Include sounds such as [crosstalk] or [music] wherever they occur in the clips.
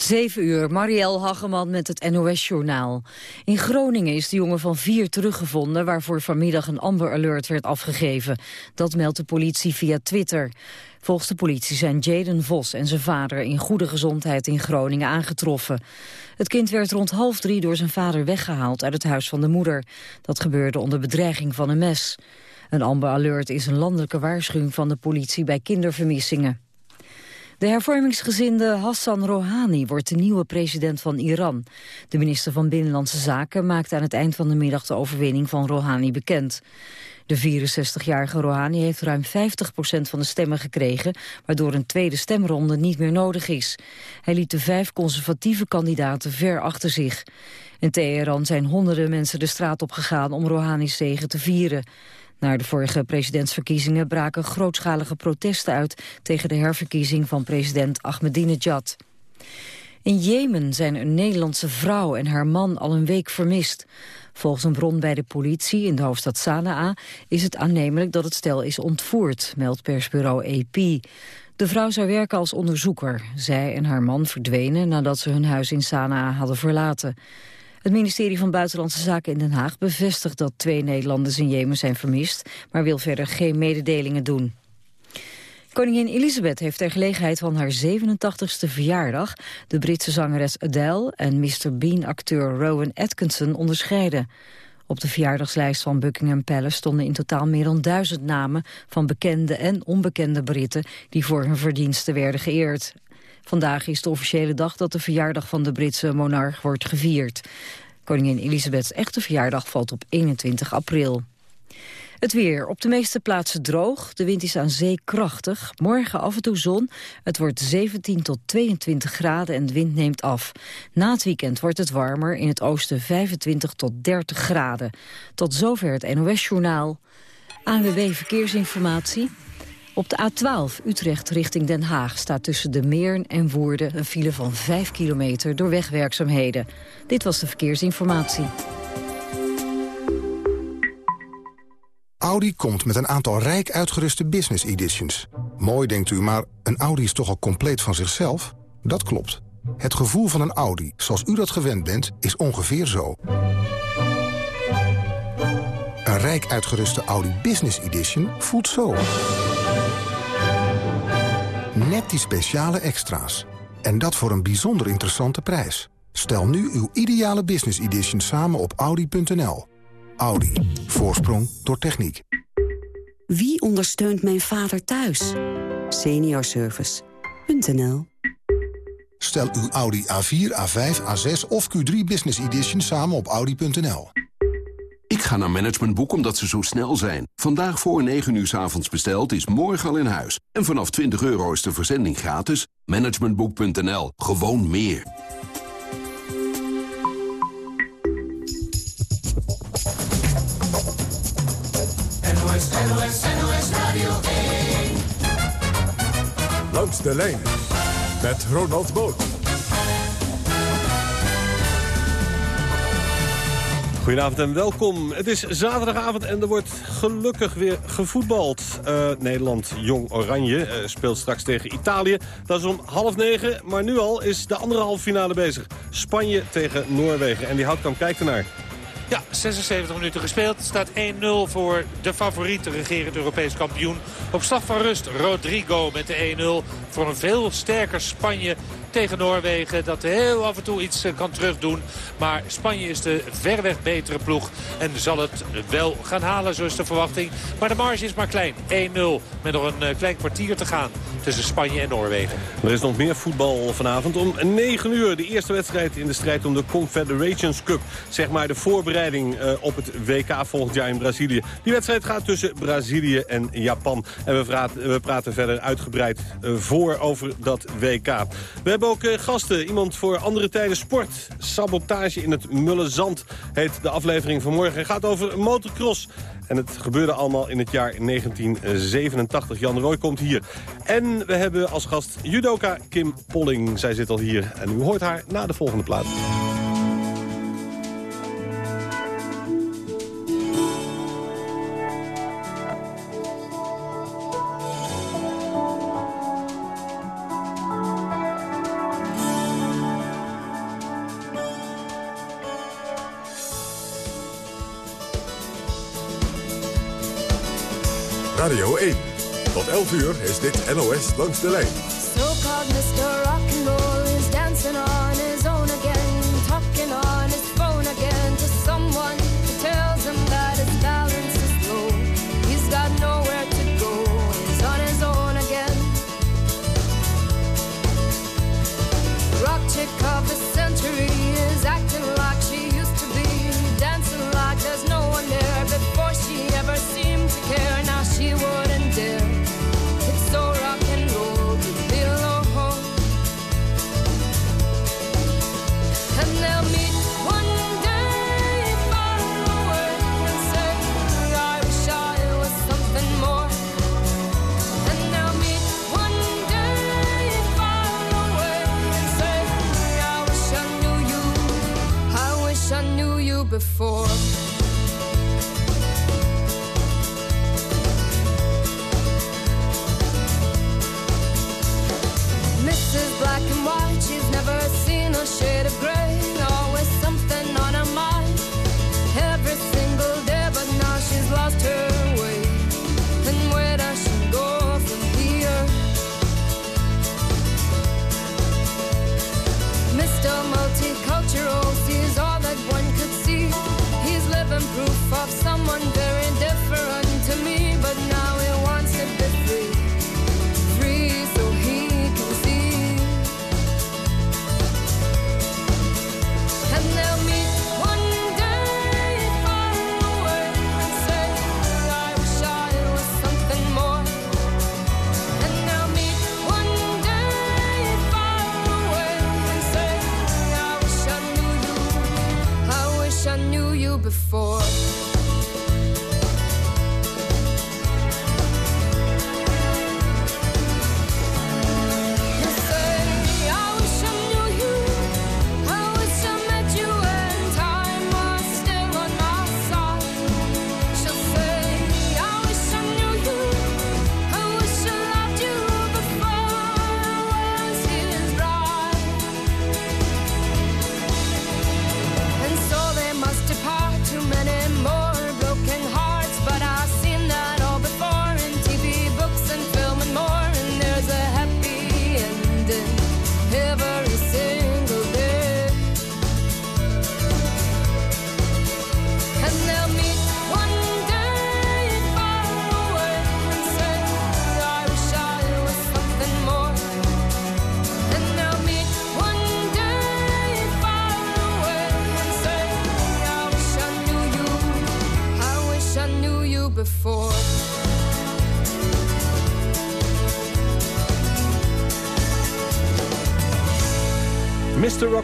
7 uur, Marielle Hageman met het NOS-journaal. In Groningen is de jongen van vier teruggevonden... waarvoor vanmiddag een Amber Alert werd afgegeven. Dat meldt de politie via Twitter. Volgens de politie zijn Jaden Vos en zijn vader... in goede gezondheid in Groningen aangetroffen. Het kind werd rond half drie door zijn vader weggehaald... uit het huis van de moeder. Dat gebeurde onder bedreiging van een mes. Een Amber Alert is een landelijke waarschuwing van de politie... bij kindervermissingen. De hervormingsgezinde Hassan Rouhani wordt de nieuwe president van Iran. De minister van Binnenlandse Zaken maakte aan het eind van de middag de overwinning van Rouhani bekend. De 64-jarige Rouhani heeft ruim 50% van de stemmen gekregen... waardoor een tweede stemronde niet meer nodig is. Hij liet de vijf conservatieve kandidaten ver achter zich. In Teheran zijn honderden mensen de straat op gegaan om Rouhani's zegen te vieren. Na de vorige presidentsverkiezingen braken grootschalige protesten uit tegen de herverkiezing van president Ahmadinejad. In Jemen zijn een Nederlandse vrouw en haar man al een week vermist. Volgens een bron bij de politie in de hoofdstad Sanaa is het aannemelijk dat het stel is ontvoerd, meldt persbureau AP. De vrouw zou werken als onderzoeker. Zij en haar man verdwenen nadat ze hun huis in Sanaa hadden verlaten. Het ministerie van Buitenlandse Zaken in Den Haag bevestigt dat twee Nederlanders in Jemen zijn vermist, maar wil verder geen mededelingen doen. Koningin Elizabeth heeft ter gelegenheid van haar 87ste verjaardag... de Britse zangeres Adele en Mr. Bean-acteur Rowan Atkinson onderscheiden. Op de verjaardagslijst van Buckingham Palace stonden in totaal meer dan duizend namen... van bekende en onbekende Britten die voor hun verdiensten werden geëerd. Vandaag is de officiële dag dat de verjaardag van de Britse monarch wordt gevierd. Koningin Elisabeths echte verjaardag valt op 21 april. Het weer. Op de meeste plaatsen droog. De wind is aan zee krachtig. Morgen af en toe zon. Het wordt 17 tot 22 graden en de wind neemt af. Na het weekend wordt het warmer. In het oosten 25 tot 30 graden. Tot zover het NOS-journaal. ANWB Verkeersinformatie. Op de A12 Utrecht richting Den Haag staat tussen de Meern en Woerden... een file van 5 kilometer door wegwerkzaamheden. Dit was de verkeersinformatie. Audi komt met een aantal rijk uitgeruste business editions. Mooi denkt u, maar een Audi is toch al compleet van zichzelf? Dat klopt. Het gevoel van een Audi, zoals u dat gewend bent, is ongeveer zo. Een rijk uitgeruste Audi Business Edition voelt zo. Net die speciale extra's. En dat voor een bijzonder interessante prijs. Stel nu uw ideale business edition samen op Audi.nl. Audi. Voorsprong door techniek. Wie ondersteunt mijn vader thuis? Seniorservice.nl Stel uw Audi A4, A5, A6 of Q3 Business Edition samen op Audi.nl. Ik ga naar Managementboek omdat ze zo snel zijn. Vandaag voor 9 uur s avonds besteld is morgen al in huis. En vanaf 20 euro is de verzending gratis. Managementboek.nl. Gewoon meer. NOS, NOS, NOS Radio 1. Langs de lijn met Ronald Boot. Goedenavond en welkom. Het is zaterdagavond en er wordt gelukkig weer gevoetbald. Uh, Nederland Jong Oranje uh, speelt straks tegen Italië. Dat is om half negen, maar nu al is de andere halve finale bezig. Spanje tegen Noorwegen. En die houtkamp kijkt ernaar. Ja, 76 minuten gespeeld. staat 1-0 voor de favoriete regerend Europees kampioen. Op slag van rust Rodrigo met de 1-0 voor een veel sterker Spanje tegen Noorwegen. Dat heel af en toe iets eh, kan terugdoen. Maar Spanje is de verweg betere ploeg. En zal het wel gaan halen, zo is de verwachting. Maar de marge is maar klein. 1-0 met nog een eh, klein kwartier te gaan tussen Spanje en Noorwegen. Er is nog meer voetbal vanavond. Om 9 uur de eerste wedstrijd in de strijd om de Confederations Cup. Zeg maar de voorbereiding eh, op het WK volgend jaar in Brazilië. Die wedstrijd gaat tussen Brazilië en Japan. En we praten, we praten verder uitgebreid voor over dat WK. We hebben ook eh, gasten. Iemand voor andere tijden sport. Sabotage in het Mulle Zand heet de aflevering van morgen. Het gaat over motocross. En het gebeurde allemaal in het jaar 1987. Jan Roy komt hier. En we hebben als gast judoka Kim Polling. Zij zit al hier en u hoort haar na de volgende plaat. 11 uur is dit NOS langs de lijn.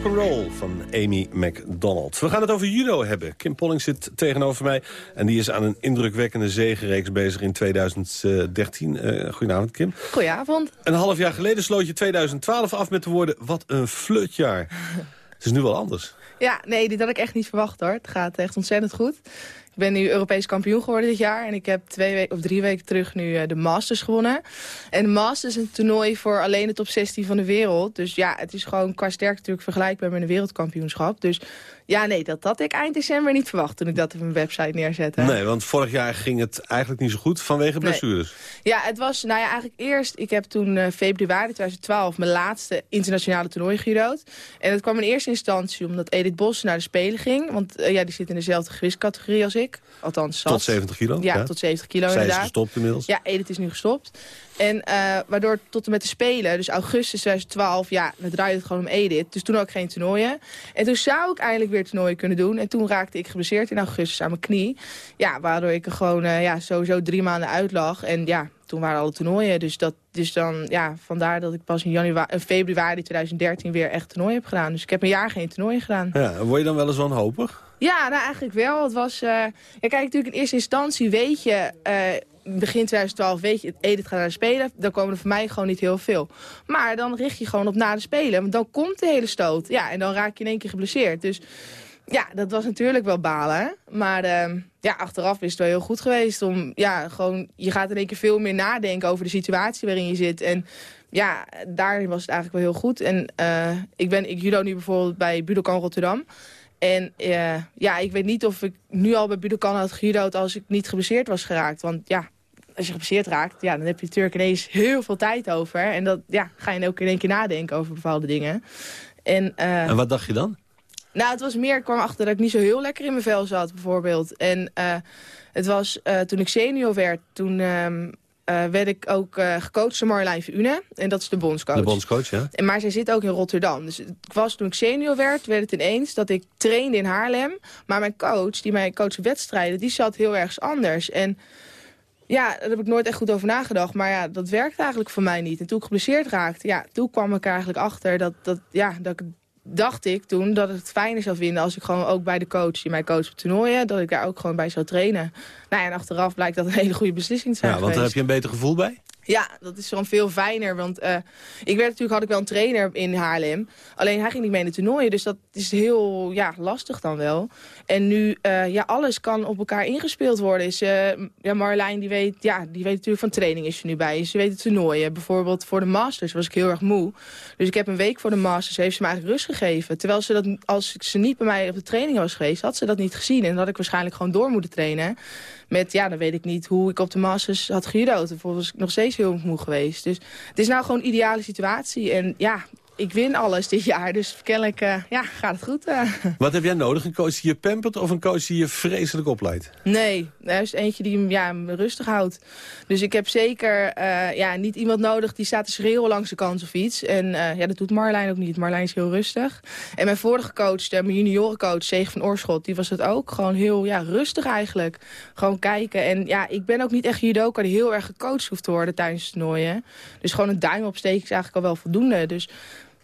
Rock'n'Roll van Amy McDonald. We gaan het over judo hebben. Kim Polling zit tegenover mij. En die is aan een indrukwekkende zegenreeks bezig in 2013. Eh goedenavond, Kim. Goedenavond. Een half jaar geleden sloot je 2012 af met de woorden... wat een flutjaar. [laughs] het is nu wel anders. Ja, nee, dit had ik echt niet verwacht hoor. Het gaat echt ontzettend goed. Ik ben nu Europees kampioen geworden dit jaar. En ik heb twee weken of drie weken terug nu eh, de Masters gewonnen. En de Masters is een toernooi voor alleen de top 16 van de wereld. Dus ja, het is gewoon qua sterk natuurlijk vergelijkbaar met een wereldkampioenschap. Dus ja, nee, dat had ik eind december niet verwacht toen ik dat op mijn website neerzette. Nee, want vorig jaar ging het eigenlijk niet zo goed vanwege Nee. blessures. Ja, het was, nou ja, eigenlijk eerst, ik heb toen eh, februari 2012 mijn laatste internationale toernooi gejudood. En dat kwam in eerste instantie omdat Edith Bos naar de Spelen ging. Want eh, ja, die zit in dezelfde gewichtscategorie als ik. Althans, zat. Tot 70 kilo. Ja, tot 70 kilo Zij is inderdaad. gestopt inmiddels. Ja, Edith is nu gestopt. En eh, waardoor tot en met de Spelen, dus augustus 2012, ja, dan draaide het gewoon om Edith. Dus toen ook geen toernooien. En toen zou ik eindelijk weer toernooien kunnen doen. En toen raakte ik geblesseerd in augustus aan mijn knie. Ja, waardoor ik er gewoon eh, ja, sowieso drie maanden uit lag. En ja, toen waren alle toernooien. Dus, dat, dus dan, ja, vandaar dat ik pas in januari, eh, februari 2013 weer echt toernooi heb gedaan. Dus ik heb een jaar geen toernooi gedaan. Ja, word je dan wel eens wanhopig? Ja, nou eigenlijk wel. Het was, ja, kijk, natuurlijk in eerste instantie weet je, begin 2012 weet je, Edith gaat naar de Spelen. Dan komen er voor mij gewoon niet heel veel. Maar dan richt je gewoon op na de Spelen. Want dan komt de hele stoot. Ja, en dan raak je in één keer geblesseerd. Dus ja, dat was natuurlijk wel balen. hè. Maar eh, ja, achteraf is het wel heel goed geweest. Om, ja, gewoon, je gaat in één keer veel meer nadenken over de situatie waarin je zit. En ja, daar was het eigenlijk wel heel goed. En eh, ik, ben, ik judo nu bijvoorbeeld bij Budokan Rotterdam. En eh, ja, ik weet niet of ik nu al bij Budokan had gejudo'd als ik niet geblesseerd was geraakt. Want ja, als je geblesseerd raakt, ja, dan heb je natuurlijk ineens heel veel tijd over. En dat ja, ga je ook in één keer nadenken over bepaalde dingen. En, eh, En wat dacht je dan? nou, het was meer, ik kwam achter dat ik niet zo heel lekker in mijn vel zat, bijvoorbeeld. En eh, het was eh, toen ik senior werd, toen ehm, eh, werd ik ook gecoacht door Marlijn Verune. En dat is de bondscoach. De bondscoach, ja. En, maar zij zit ook in Rotterdam. Dus het was toen ik senior werd, werd het ineens dat ik trainde in Haarlem. Maar mijn coach, die mij coach wedstrijden, die zat heel ergens anders. En ja, daar heb ik nooit echt goed over nagedacht. Maar ja, dat werkte eigenlijk voor mij niet. En toen ik geblesseerd raakte, ja, toen kwam ik er eigenlijk achter dat, dat, ja, dat ik dacht ik toen dat ik het fijner zou vinden als ik gewoon ook bij de coach die mij coacht op toernooien, dat ik daar ook gewoon bij zou trainen. Nou ja, en achteraf blijkt dat een hele goede beslissing te zijn Ja, want daar heb je een beter gevoel bij? Ja, dat is gewoon veel fijner. Want eh, ik werd natuurlijk, had ik wel een trainer in Haarlem. Alleen hij ging niet mee in de toernooien. Dus dat is heel ja, lastig dan wel. En nu, eh, ja, alles kan op elkaar ingespeeld worden. Is, eh, ja, Marlijn, die weet, ja, die weet natuurlijk van training is er nu bij. Ze weet de toernooien. Bijvoorbeeld voor de Masters was ik heel erg moe. Dus ik heb een week voor de Masters, heeft ze me eigenlijk rust gegeven. Terwijl ze dat, als ze niet bij mij op de training was geweest, had ze dat niet gezien. En dan had ik waarschijnlijk gewoon door moeten trainen. Met, ja, dan weet ik niet hoe ik op de Masters had gejudo'd. Bijvoorbeeld was ik nog steeds heel moe geweest. Dus het is nou gewoon een ideale situatie. En ja, ik win alles dit jaar. Dus kennelijk eh, ja, gaat het goed. eh. Wat heb jij nodig? Een coach die je pampert of een coach die je vreselijk opleidt? Nee, er is eentje die hem ja, me rustig houdt. Dus ik heb zeker eh, ja, niet iemand nodig die staat te schreeuwen langs de kant of iets. En ja, dat doet Marlijn ook niet. Marlijn is heel rustig. En mijn vorige coach, de, mijn juniorencoach, Zege van Oorschot, die was het ook. Gewoon heel ja, rustig eigenlijk. Gewoon kijken. En ja, ik ben ook niet echt judoka die heel erg gecoacht hoeft te worden tijdens het toernooien. Dus gewoon een duim opsteken is eigenlijk al wel voldoende. Dus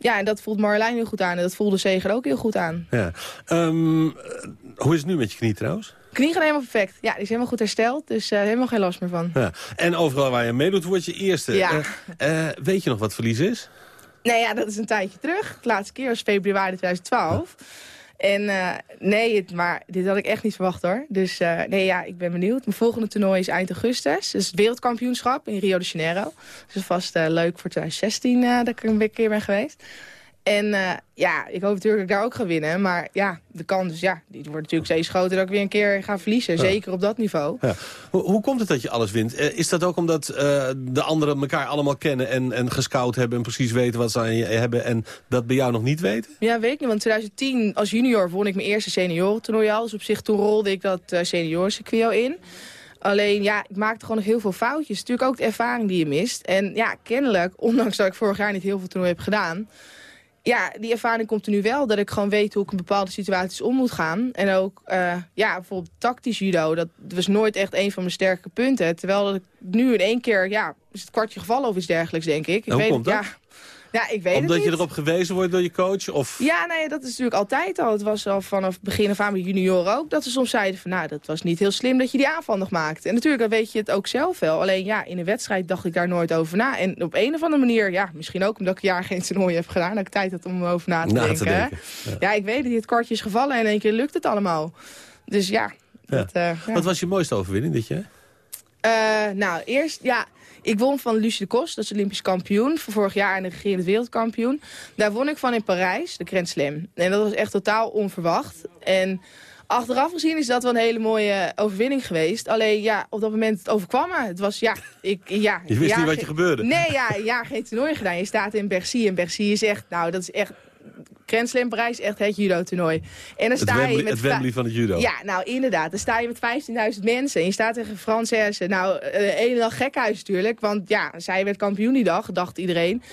ja, en dat voelt Marlijn heel goed aan. En dat voelde Zeger ook heel goed aan. Ja. Ehm, eh, hoe is het nu met je knie trouwens? Knie gaat helemaal perfect. Ja, die is helemaal goed hersteld. Dus eh, helemaal geen last meer van. Ja. En overal waar je meedoet, word je eerste. Ja. Eh, weet je nog wat verlies is? Nee, ja, dat is een tijdje terug. De laatste keer was februari 2012. En eh, nee, het, maar dit had ik echt niet verwacht hoor. Dus eh, nee, ja, ik ben benieuwd. Mijn volgende toernooi is eind augustus. Dus het wereldkampioenschap in Rio de Janeiro. Dus vast eh, leuk voor 2016 eh, dat ik een keer ben geweest. En eh, ja, ik hoop natuurlijk dat ik daar ook ga winnen. Maar ja, de kans, ja, die wordt natuurlijk steeds groter dat ik weer een keer ga verliezen. Zeker op dat niveau. Ja. Hoe, hoe komt het dat je alles wint? Eh, is dat ook omdat eh, de anderen elkaar allemaal kennen en, en gescout hebben... en precies weten wat ze aan je hebben en dat bij jou nog niet weten? Ja, weet ik niet. Want in 2010 als junior won ik mijn eerste seniorentoernooi al. Dus op zich toen rolde ik dat uh, seniorencircuit in. Alleen, ja, ik maakte gewoon nog heel veel foutjes. Natuurlijk ook de ervaring die je mist. En ja, kennelijk, ondanks dat ik vorig jaar niet heel veel toernooien heb gedaan... Ja, die ervaring komt er nu wel. Dat ik gewoon weet hoe ik in bepaalde situaties om moet gaan. En ook, eh, ja, bijvoorbeeld tactisch judo. Dat was nooit echt een van mijn sterke punten. Terwijl dat ik nu in één keer, ja, is het kwartje gevallen of iets dergelijks, denk ik. ik weet komt het, dat? Ja, ja, ik weet Omdat het je erop gewezen wordt door je coach? Of... Ja, nee, dat is natuurlijk altijd al. Het was al vanaf het begin af aan met junioren ook. Dat ze soms zeiden van, nou, dat was niet heel slim dat je die aanval nog maakte. En natuurlijk, dan weet je het ook zelf wel. Alleen ja, in een wedstrijd dacht ik daar nooit over na. En op een of andere manier, ja, misschien ook omdat ik een jaar geen toernooi heb gedaan. Dat ik tijd had om erover na te Na te denken. Ja. ja, ik weet het, het kwartje is gevallen en in één keer lukt het allemaal. Dus ja. Ja. Dat, eh, ja. Wat was je mooiste overwinning dit jaar? Eh, nou, eerst, ja, ik won van Lucie de Kos, dat is Olympisch kampioen. Voor vorig jaar en de regerend wereldkampioen. Daar won ik van in Parijs, de Grand Slam. En dat was echt totaal onverwacht. En achteraf gezien is dat wel een hele mooie overwinning geweest. Alleen, ja, op dat moment het overkwam me. Het was, ja, ik, ja... Je wist ja, niet wat je ge- gebeurde. Nee, ja, jaar geen toernooi gedaan. Je staat in Bercy en Bercy is echt, nou, dat is echt... Grand Slam is echt het judo-toernooi. En dan sta Wembley, je met het Wembley van het judo. ja, nou inderdaad. Dan sta je met 15.000 mensen en je staat tegen Fransessen. Nou, eh, een en al gekhuis natuurlijk. Want ja, zij werd kampioen die dag, dacht iedereen.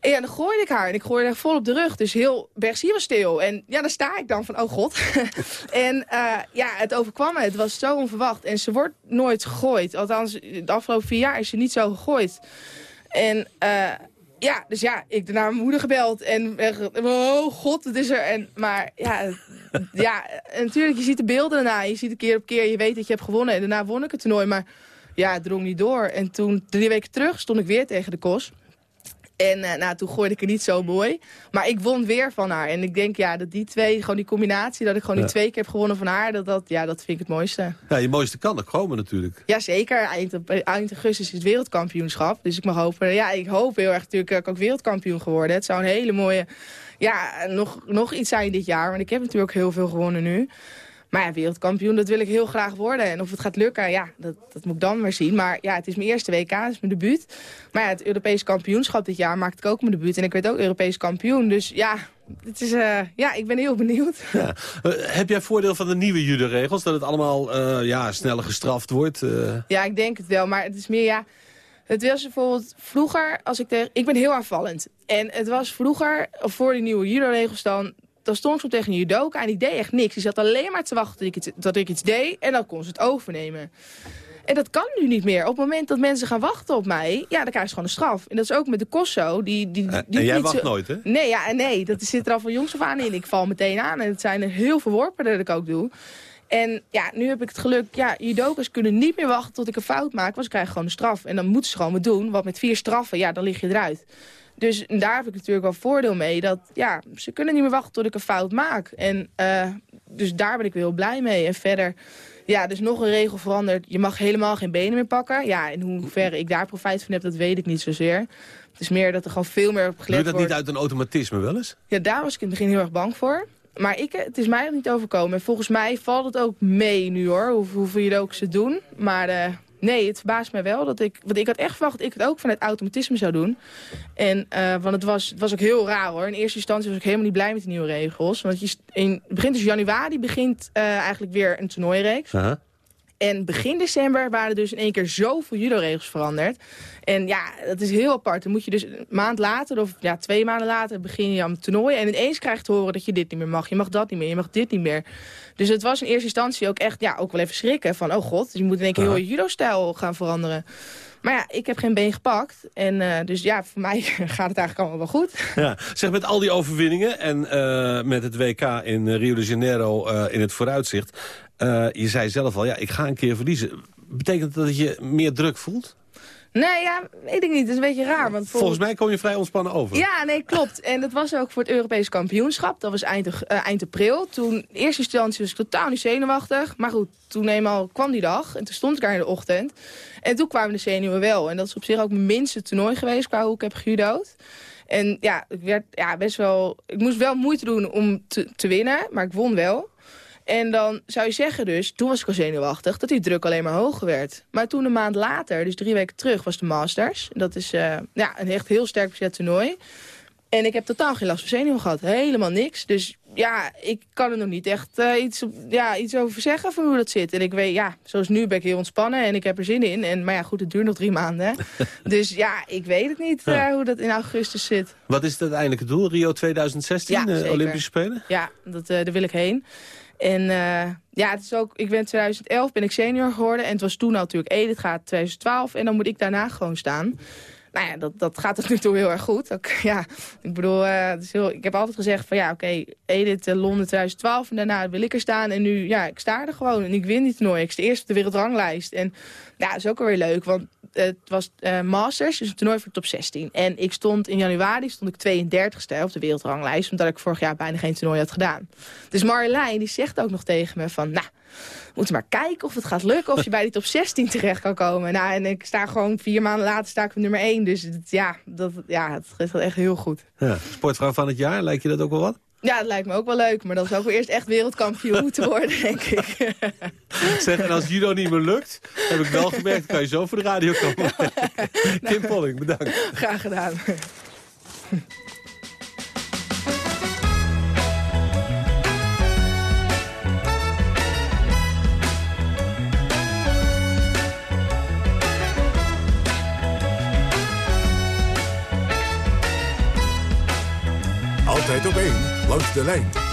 En ja, dan gooide ik haar en ik gooide haar vol op de rug. Dus heel Bercy was stil. En ja, dan sta ik dan van, oh god. [laughs] en eh, ja, het overkwam me. Het was zo onverwacht. En ze wordt nooit gegooid. Althans, de afgelopen vier jaar is ze niet zo gegooid. En eh, ja, dus ja, ik naar mijn moeder gebeld. En eh, oh god, het is er. En, maar ja, [laughs] ja, en natuurlijk, je ziet de beelden daarna. Je ziet het keer op keer, je weet dat je hebt gewonnen. En daarna won ik het toernooi, maar ja, het drong niet door. En toen, drie weken terug, stond ik weer tegen de kos. En eh, nou, toen gooide ik er niet zo mooi. Maar ik won weer van haar. En ik denk, ja, dat die twee, gewoon die combinatie... dat ik gewoon Ja. die twee keer heb gewonnen van haar... dat, dat, ja, dat vind ik het mooiste. Ja, je mooiste kan nog komen natuurlijk. Jazeker, eind, eind augustus is het wereldkampioenschap. Dus ik mag hopen, ja, ik hoop heel erg natuurlijk dat ik ook wereldkampioen geworden. Het zou een hele mooie, ja, nog, nog iets zijn dit jaar. Want ik heb natuurlijk heel veel gewonnen nu. Maar ja, wereldkampioen, dat wil ik heel graag worden. En of het gaat lukken, ja, dat, dat moet ik dan maar zien. Maar ja, het is mijn eerste WK, het is mijn debuut. Maar ja, het Europees kampioenschap dit jaar maakte ik ook mijn debuut. En ik werd ook Europees kampioen. Dus ja, het is, eh, ja ik ben heel benieuwd. [laughs] Ja. Eh, heb jij voordeel van de nieuwe judo-regels? Dat het allemaal eh, ja, sneller gestraft wordt? Ja, ik denk het wel. Maar het is meer, ja... Het was bijvoorbeeld vroeger, als ik tegen... Ik ben heel aanvallend. En het was vroeger, of voor die nieuwe judo-regels dan... Dan stond zo tegen een judoka en die deed echt niks. Die zat alleen maar te wachten dat ik, iets, dat ik iets deed en dan kon ze het overnemen. En dat kan nu niet meer. Op het moment dat mensen gaan wachten op mij, ja, dan krijg je gewoon een straf. En dat is ook met de Kosso. Die, die, die en jij niet wacht zo- nooit, hè? Nee, ja, nee, dat zit er al van jongs af aan in. Ik val meteen aan en het zijn er heel verworpen dat ik ook doe. En ja, nu heb ik het geluk, ja, judokas kunnen niet meer wachten tot ik een fout maak, want ze krijgen gewoon een straf. En dan moeten ze gewoon wat doen, want met vier straffen, ja, dan lig je eruit. Dus daar heb ik natuurlijk wel voordeel mee, dat ja, ze kunnen niet meer wachten tot ik een fout maak. En eh, dus daar ben ik wel heel blij mee. En verder, ja, dus nog een regel veranderd. Je mag helemaal geen benen meer pakken. Ja, in hoeverre ik daar profijt van heb, dat weet ik niet zozeer. Het is meer dat er gewoon veel meer op Doe gelet je dat wordt. niet uit een automatisme wel eens? Ja, daar was ik in het begin heel erg bang voor. Maar ik, het is mij nog niet overkomen. En volgens mij valt het ook mee nu hoor, hoe, hoeveel je ook ze doen. Maar eh, nee, het verbaast mij wel. Dat ik, want ik had echt verwacht dat ik het ook vanuit automatisme zou doen. En, eh, want het was, het was ook heel raar hoor. In eerste instantie was ik helemaal niet blij met de nieuwe regels. Want je, begint dus januari begint eh, eigenlijk weer een toernooireeks. En begin december waren er dus in één keer zoveel judo-regels veranderd. En ja, dat is heel apart. Dan moet je dus een maand later, of ja, twee maanden later, begin je aan het toernooi. En ineens krijg je te horen dat je dit niet meer mag. Je mag dat niet meer, je mag dit niet meer. Dus het was in eerste instantie ook echt, ja, ook wel even schrikken. Van, oh god, je moet in één keer heel je judo-stijl gaan veranderen. Maar ja, ik heb geen been gepakt. En eh, dus ja, voor mij [laughs] gaat het eigenlijk allemaal wel goed. Ja, zeg met al die overwinningen en eh, met het WK in Rio de Janeiro eh, in het vooruitzicht. Eh, je zei zelf al, ja, ik ga een keer verliezen. Betekent dat dat je meer druk voelt? Nee, ja, weet ik niet. Het is een beetje raar. Want Volgens mij kom je vrij ontspannen over. Ja, nee, klopt. En dat was ook voor het Europees kampioenschap. Dat was eind, eh, eind april. Toen, in eerste instantie was ik totaal niet zenuwachtig. Maar goed, toen eenmaal kwam die dag. En toen stond ik daar in de ochtend. En toen kwamen de zenuwen wel. En dat is op zich ook mijn minste toernooi geweest qua hoe ik heb gejudo'd. En ja, ik, werd, ja, best wel, ik moest wel moeite doen om te, te winnen. Maar ik won wel. En dan zou je zeggen dus, toen was ik al zenuwachtig, dat die druk alleen maar hoger werd. Maar toen een maand later, dus drie weken terug, was de Masters. Dat is eh, ja, een echt heel sterk bezet toernooi. En ik heb totaal geen last van zenuwen gehad. Helemaal niks. Dus ja, ik kan er nog niet echt eh, iets, ja, iets over zeggen van hoe dat zit. En ik weet, ja, zoals nu ben ik heel ontspannen en ik heb er zin in. En, maar ja, goed, het duurt nog drie maanden. hè. [laughs] dus ja, ik weet het niet eh, hoe dat in augustus zit. Wat is het uiteindelijke doel? Rio 2016, Ja, zeker. Olympische Spelen? Ja, dat, daar wil ik heen. En eh, ja, het is ook, ik ben 2011 ben ik senior geworden. En het was toen natuurlijk Edith gaat 2012. En dan moet ik daarna gewoon staan. Nou ja, dat, dat gaat tot nu toe heel erg goed. Ook, [laughs] ja, ik bedoel, eh, heel, ik heb altijd gezegd van ja, oké, Edith eh, Londen 2012. En daarna wil ik er staan. En nu, ja, ik sta er gewoon. En ik win die toernooi. Ik sta eerst op de wereldranglijst. En ja, dat is ook alweer leuk. Want het was eh, Masters, dus een toernooi voor top 16. En ik stond in januari stond ik 32ste op de wereldranglijst. Omdat ik vorig jaar bijna geen toernooi had gedaan. Dus Marjolein die zegt ook nog tegen me van... Nou, we moeten maar kijken of het gaat lukken. Of je bij die top 16 terecht kan komen. Nou, en ik sta gewoon vier maanden later sta ik op nummer 1. Dus ja, dat, ja, het gaat echt heel goed. Ja. Sportvrouw van het jaar, lijkt je dat ook wel wat? Ja, het lijkt me ook wel leuk. Maar dat is ook wel eerst echt wereldkampioen moeten worden, [laughs] denk ik. Zeg, en als judo niet meer lukt, heb ik wel gemerkt, kan je zo voor de radio komen. [laughs] Kim Polling, bedankt. Graag gedaan. Altijd op één, langs de lijn.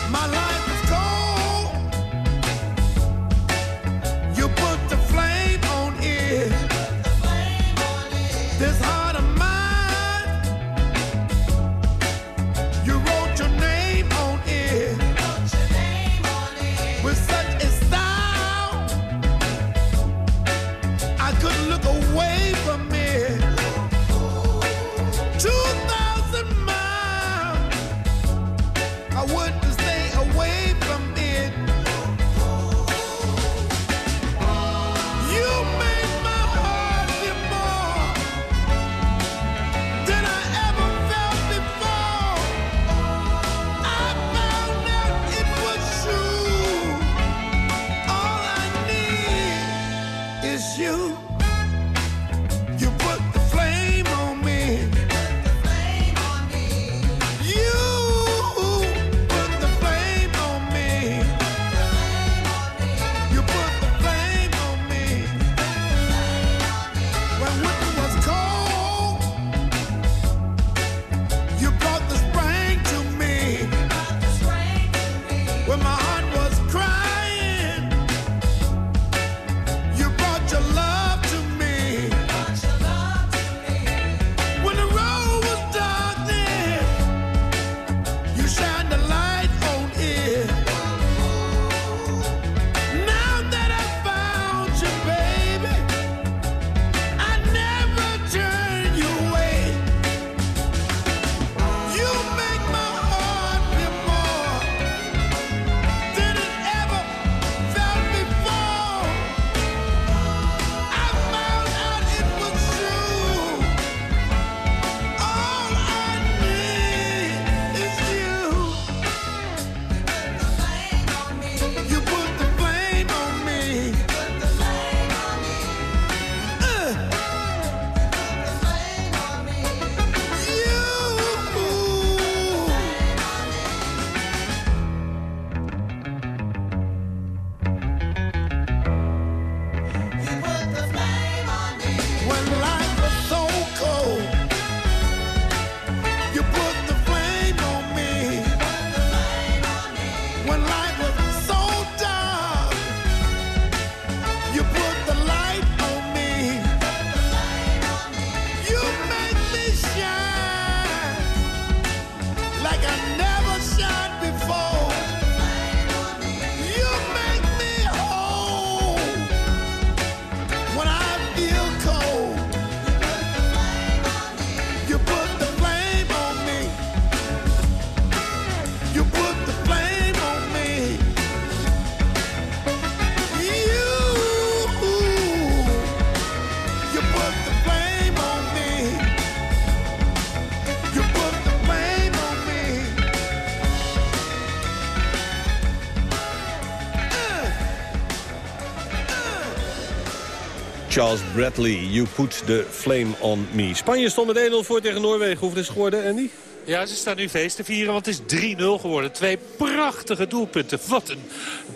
Charles Bradley, You Put the Flame on Me. Spanje stond met 1-0 voor tegen Noorwegen. Hoeveel is geworden, Andy? Ja, ze staan nu feest te vieren, want het is 3-0 geworden. Twee prachtige doelpunten. Wat een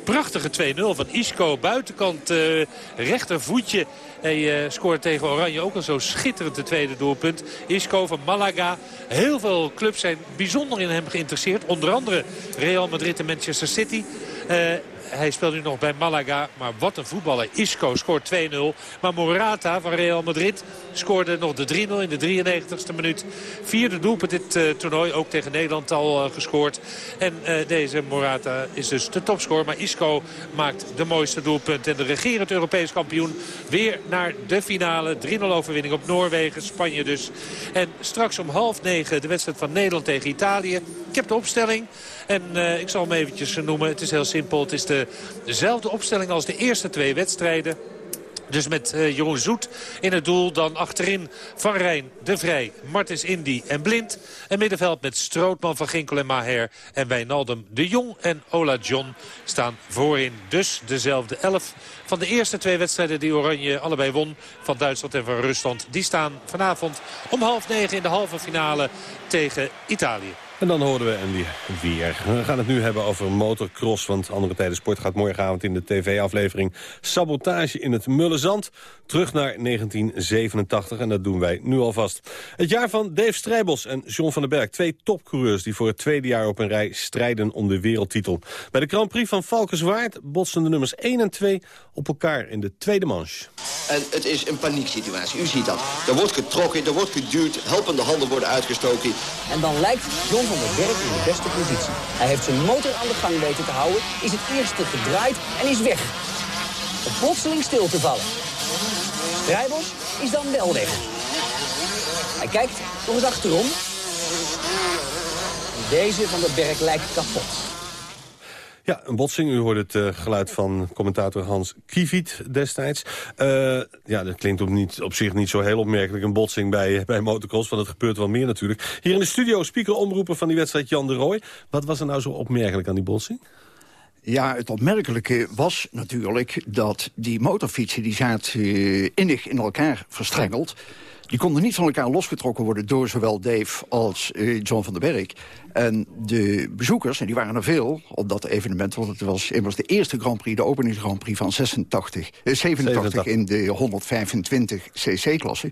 prachtige 2-0 van Isco. Buitenkant eh, rechtervoetje. Hij eh, scoort tegen Oranje ook al zo schitterend de tweede doelpunt. Isco van Malaga. Heel veel clubs zijn bijzonder in hem geïnteresseerd. Onder andere Real Madrid en Manchester City. Eh, hij speelt nu nog bij Malaga. Maar wat een voetballer. Isco scoort 2-0. Maar Morata van Real Madrid scoorde nog de 3-0 in de 93ste minuut. Vierde doelpunt dit eh, toernooi. Ook tegen Nederland al eh, gescoord. En eh, deze Morata is dus de topscorer. Maar Isco maakt de mooiste doelpunt. En de regerend Europees kampioen weer naar de finale. 3-0 overwinning op Noorwegen. Spanje dus. En straks om half negen de wedstrijd van Nederland tegen Italië. Ik heb de opstelling. En ik zal hem eventjes noemen. Het is heel simpel. Het is de, dezelfde opstelling als de eerste twee wedstrijden. Dus met eh, Jeroen Zoet in het doel. Dan achterin Van Rijn, De Vrij, Martens Indy en Blind. En middenveld met Strootman, Van Ginkel en Maher. En Wijnaldum De Jong en Ola John staan voorin. Dus dezelfde elf van de eerste twee wedstrijden die Oranje allebei won. Van Duitsland en van Rusland. Die staan vanavond om half negen in de halve finale tegen Italië. En dan horen we Andy weer. We gaan het nu hebben over motocross. Want Andere Tijden Sport gaat morgenavond in de tv-aflevering... Sabotage in het Mullenzand. Terug naar 1987 en dat doen wij nu alvast. Het jaar van Dave Strijbos en John van den Berg. Twee topcoureurs die voor het tweede jaar op een rij strijden om de wereldtitel. Bij de Grand Prix van Valkenswaard botsen de nummers 1 en 2 op elkaar in de tweede manche. En het is een panieksituatie, u ziet dat. Er wordt getrokken, er wordt geduwd, helpende handen worden uitgestoken. En dan lijkt John van den Berg in de beste positie. Hij heeft zijn motor aan de gang weten te houden, is het eerste gedraaid en is weg. Om plotseling stil te vallen. Strijbos is dan wel weg. Hij kijkt nog eens achterom. Deze van den Berg lijkt kapot. Ja, een botsing. U hoorde het eh, geluid van commentator Hans Kieviet destijds. Eh, ja, dat klinkt op, niet, op zich niet zo heel opmerkelijk, een botsing bij, bij motocross. Want het gebeurt wel meer natuurlijk. Hier in de studio speaker omroepen van die wedstrijd Jan de Rooij. Wat was er nou zo opmerkelijk aan die botsing? Ja, het opmerkelijke was natuurlijk dat die motorfietsen... die zaten eh, innig in elkaar verstrengeld. Die konden niet van elkaar losgetrokken worden door zowel Dave als eh, John van den Berg. En de bezoekers, en die waren er veel op dat evenement... want het was immers de eerste Grand Prix, de opening Grand Prix van 86, eh, 87 in de 125 cc-klasse...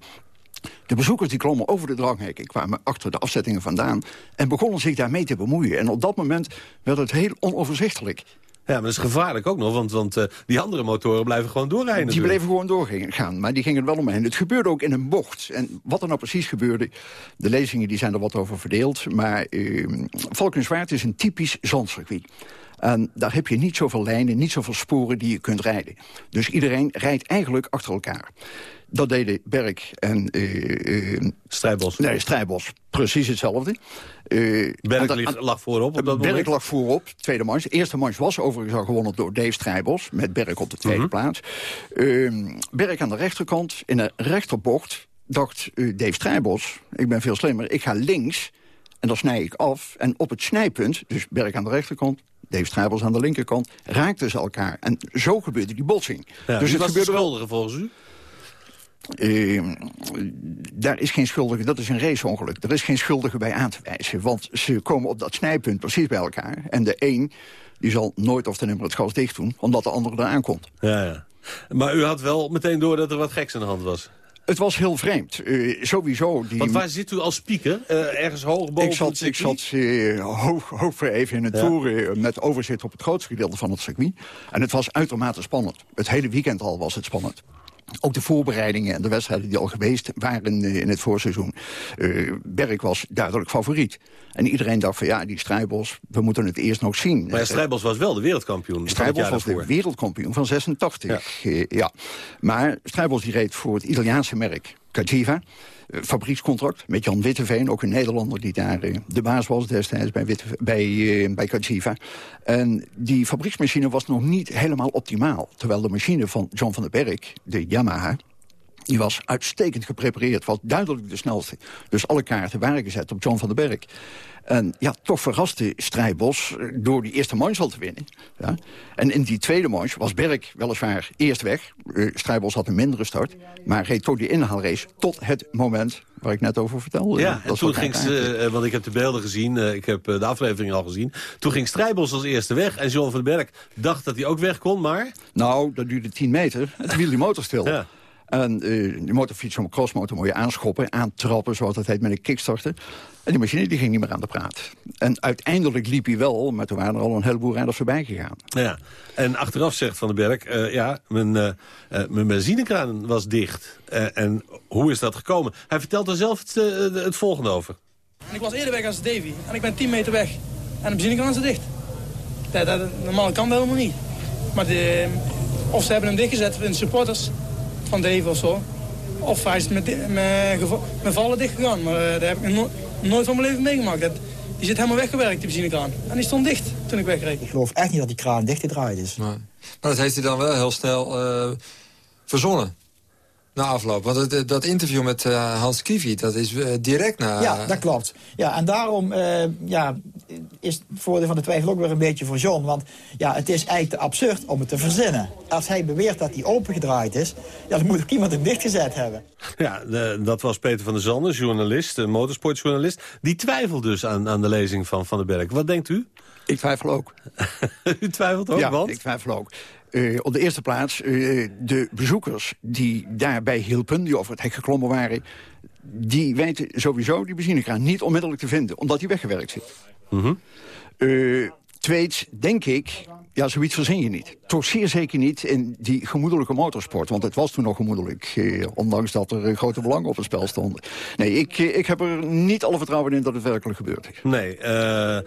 De bezoekers die klommen over de dranghekken, kwamen achter de afzettingen vandaan... en begonnen zich daarmee te bemoeien. En op dat moment werd het heel onoverzichtelijk. Ja, maar dat is gevaarlijk ook nog, want, want eh, die andere motoren blijven gewoon doorrijden. Die natuurlijk. bleven gewoon doorgaan, maar die gingen er wel omheen. Het gebeurde ook in een bocht. En wat er nou precies gebeurde, de lezingen die zijn er wat over verdeeld. Maar uh, Valkenswaard is een typisch zandcircuit. En daar heb je niet zoveel lijnen, niet zoveel sporen die je kunt rijden. Dus iedereen rijdt eigenlijk achter elkaar. Dat deden Berk en... Uh, uh, Strijbos. Nee, Strijbos. Precies hetzelfde. Uh, Berk lag, lag voorop op dat Berk moment? lag voorop, tweede manche. De eerste manche was overigens al gewonnen door Dave Strijbos... met Berk op de tweede Mhm. plaats. Uh, Berk aan de rechterkant, in de rechterbocht... dacht Dave Strijbos, ik ben veel slimmer, ik ga links... en dan snij ik af. En op het snijpunt, dus Berk aan de rechterkant... Dave Strijbos aan de linkerkant, raakten ze elkaar. En zo gebeurde die botsing. Ja, dus het was de gebeurde wel... volgens u? Uh, daar is geen schuldige, dat is een raceongeluk. Er is geen schuldige bij aan te wijzen. Want ze komen op dat snijpunt precies bij elkaar. En de een die zal nooit of de nummer het gas dicht doen... omdat de andere eraan komt. Ja, ja. Maar u had wel meteen door dat er wat geks aan de hand was. Het was heel vreemd. Uh, sowieso... Die... Want waar zit u als speaker? Uh, ergens hoog boven ik zat, Ik zat uh, hoog, hoog verheven in het ja. toeren met overzicht op het grootste gedeelte van het circuit. En het was uitermate spannend. Het hele weekend al was het spannend. Ook de voorbereidingen en de wedstrijden die al geweest waren in het voorseizoen. Uh, Berk was duidelijk favoriet. En iedereen dacht van ja, die Strijbos, we moeten het eerst nog zien. Maar ja, Strijbos was wel de wereldkampioen. Strijbos was de wereldkampioen van 86. Ja. Uh, ja. Maar Strijbos die reed voor het Italiaanse merk Cagiva. Uh, fabriekscontract met Jan Witteveen, ook een Nederlander die daar uh, de baas was destijds bij, Witte, bij, uh, bij. En die fabrieksmachine was nog niet helemaal optimaal. Terwijl de machine van John van den Berg, de Yamaha, Die was uitstekend geprepareerd, was duidelijk de snelste. Dus alle kaarten waren gezet op John van den Berg. En ja, toch verraste Strijdbos eh, door die eerste manche al te winnen. Ja. En in die tweede manche was Berg weliswaar eerst weg. Strijdbos had een mindere start. Maar reed toch die inhaalrace tot het moment waar ik net over vertelde. Ja, Dat en toen ging ze, eh, want ik heb de beelden gezien, eh, ik heb eh, de aflevering al gezien. Toen ging Strijbos als eerste weg en John van den Berg dacht dat hij ook weg kon, maar... Nou, dat duurde 10 meter. En toen viel die motor stil. Ja. En eh die motorfiets zo'n crossmotor moet je aanschoppen, aantrappen, zoals dat heet, met een kickstarter. En die machine die ging niet meer aan de praat. En uiteindelijk liep hij wel, maar toen waren er al een heleboel rijders voorbij gegaan. Ja, en achteraf zegt Van den Berg, eh, ja, mijn, eh, eh, mijn benzinekraan was dicht. Eh, en hoe is dat gekomen? Hij vertelt er zelf het, het volgende over. En ik was eerder weg als Davy. En ik ben 10 meter weg. En de benzinekraan is dicht. Dat, dat, normaal kan dat helemaal niet. Maar de, of ze hebben hem dichtgezet in de supporters van Davy of zo. Of hij is met, met, met vallen dicht gegaan. Maar eh, dat heb ik no- nooit van mijn leven meegemaakt. Dat, die zit helemaal weggewerkt, die benzinekraan. En die stond dicht toen ik wegreed. Ik geloof echt niet dat die kraan dichtgedraaid is. Maar dat heeft hij dan wel heel snel eh, verzonnen. Na afloop. Want het, dat interview met eh, Hans Kivi, dat is eh, direct na... Ja, dat klopt. Ja, en daarom eh, ja, is het voordeel van de twijfel ook weer een beetje voor John. Want ja, het is eigenlijk te absurd om het te verzinnen. Als hij beweert dat hij opengedraaid is, ja, dan moet ook iemand hem dichtgezet hebben. Ja, de- dat was Peter van der Zanden, journalist, een motorsportjournalist. Die twijfelt dus aan, aan de lezing van Van den Berg. Wat denkt u? Ik twijfel ook. [laughs] u twijfelt ook, ja, want? ik twijfel ook. Eh, op de eerste plaats, eh, de bezoekers die daarbij hielpen... die over het hek geklommen waren... die weten sowieso die benzinekraan niet onmiddellijk te vinden... omdat die weggewerkt zit. Eh, tweeds, denk ik, ja, zoiets verzin je niet. Toch zeer zeker niet in die gemoedelijke motorsport. Want het was toen nog gemoedelijk, eh, ondanks dat er grote belangen op het spel stonden. Nee, ik, ik heb er niet alle vertrouwen in dat het werkelijk gebeurd is. Nee, eh,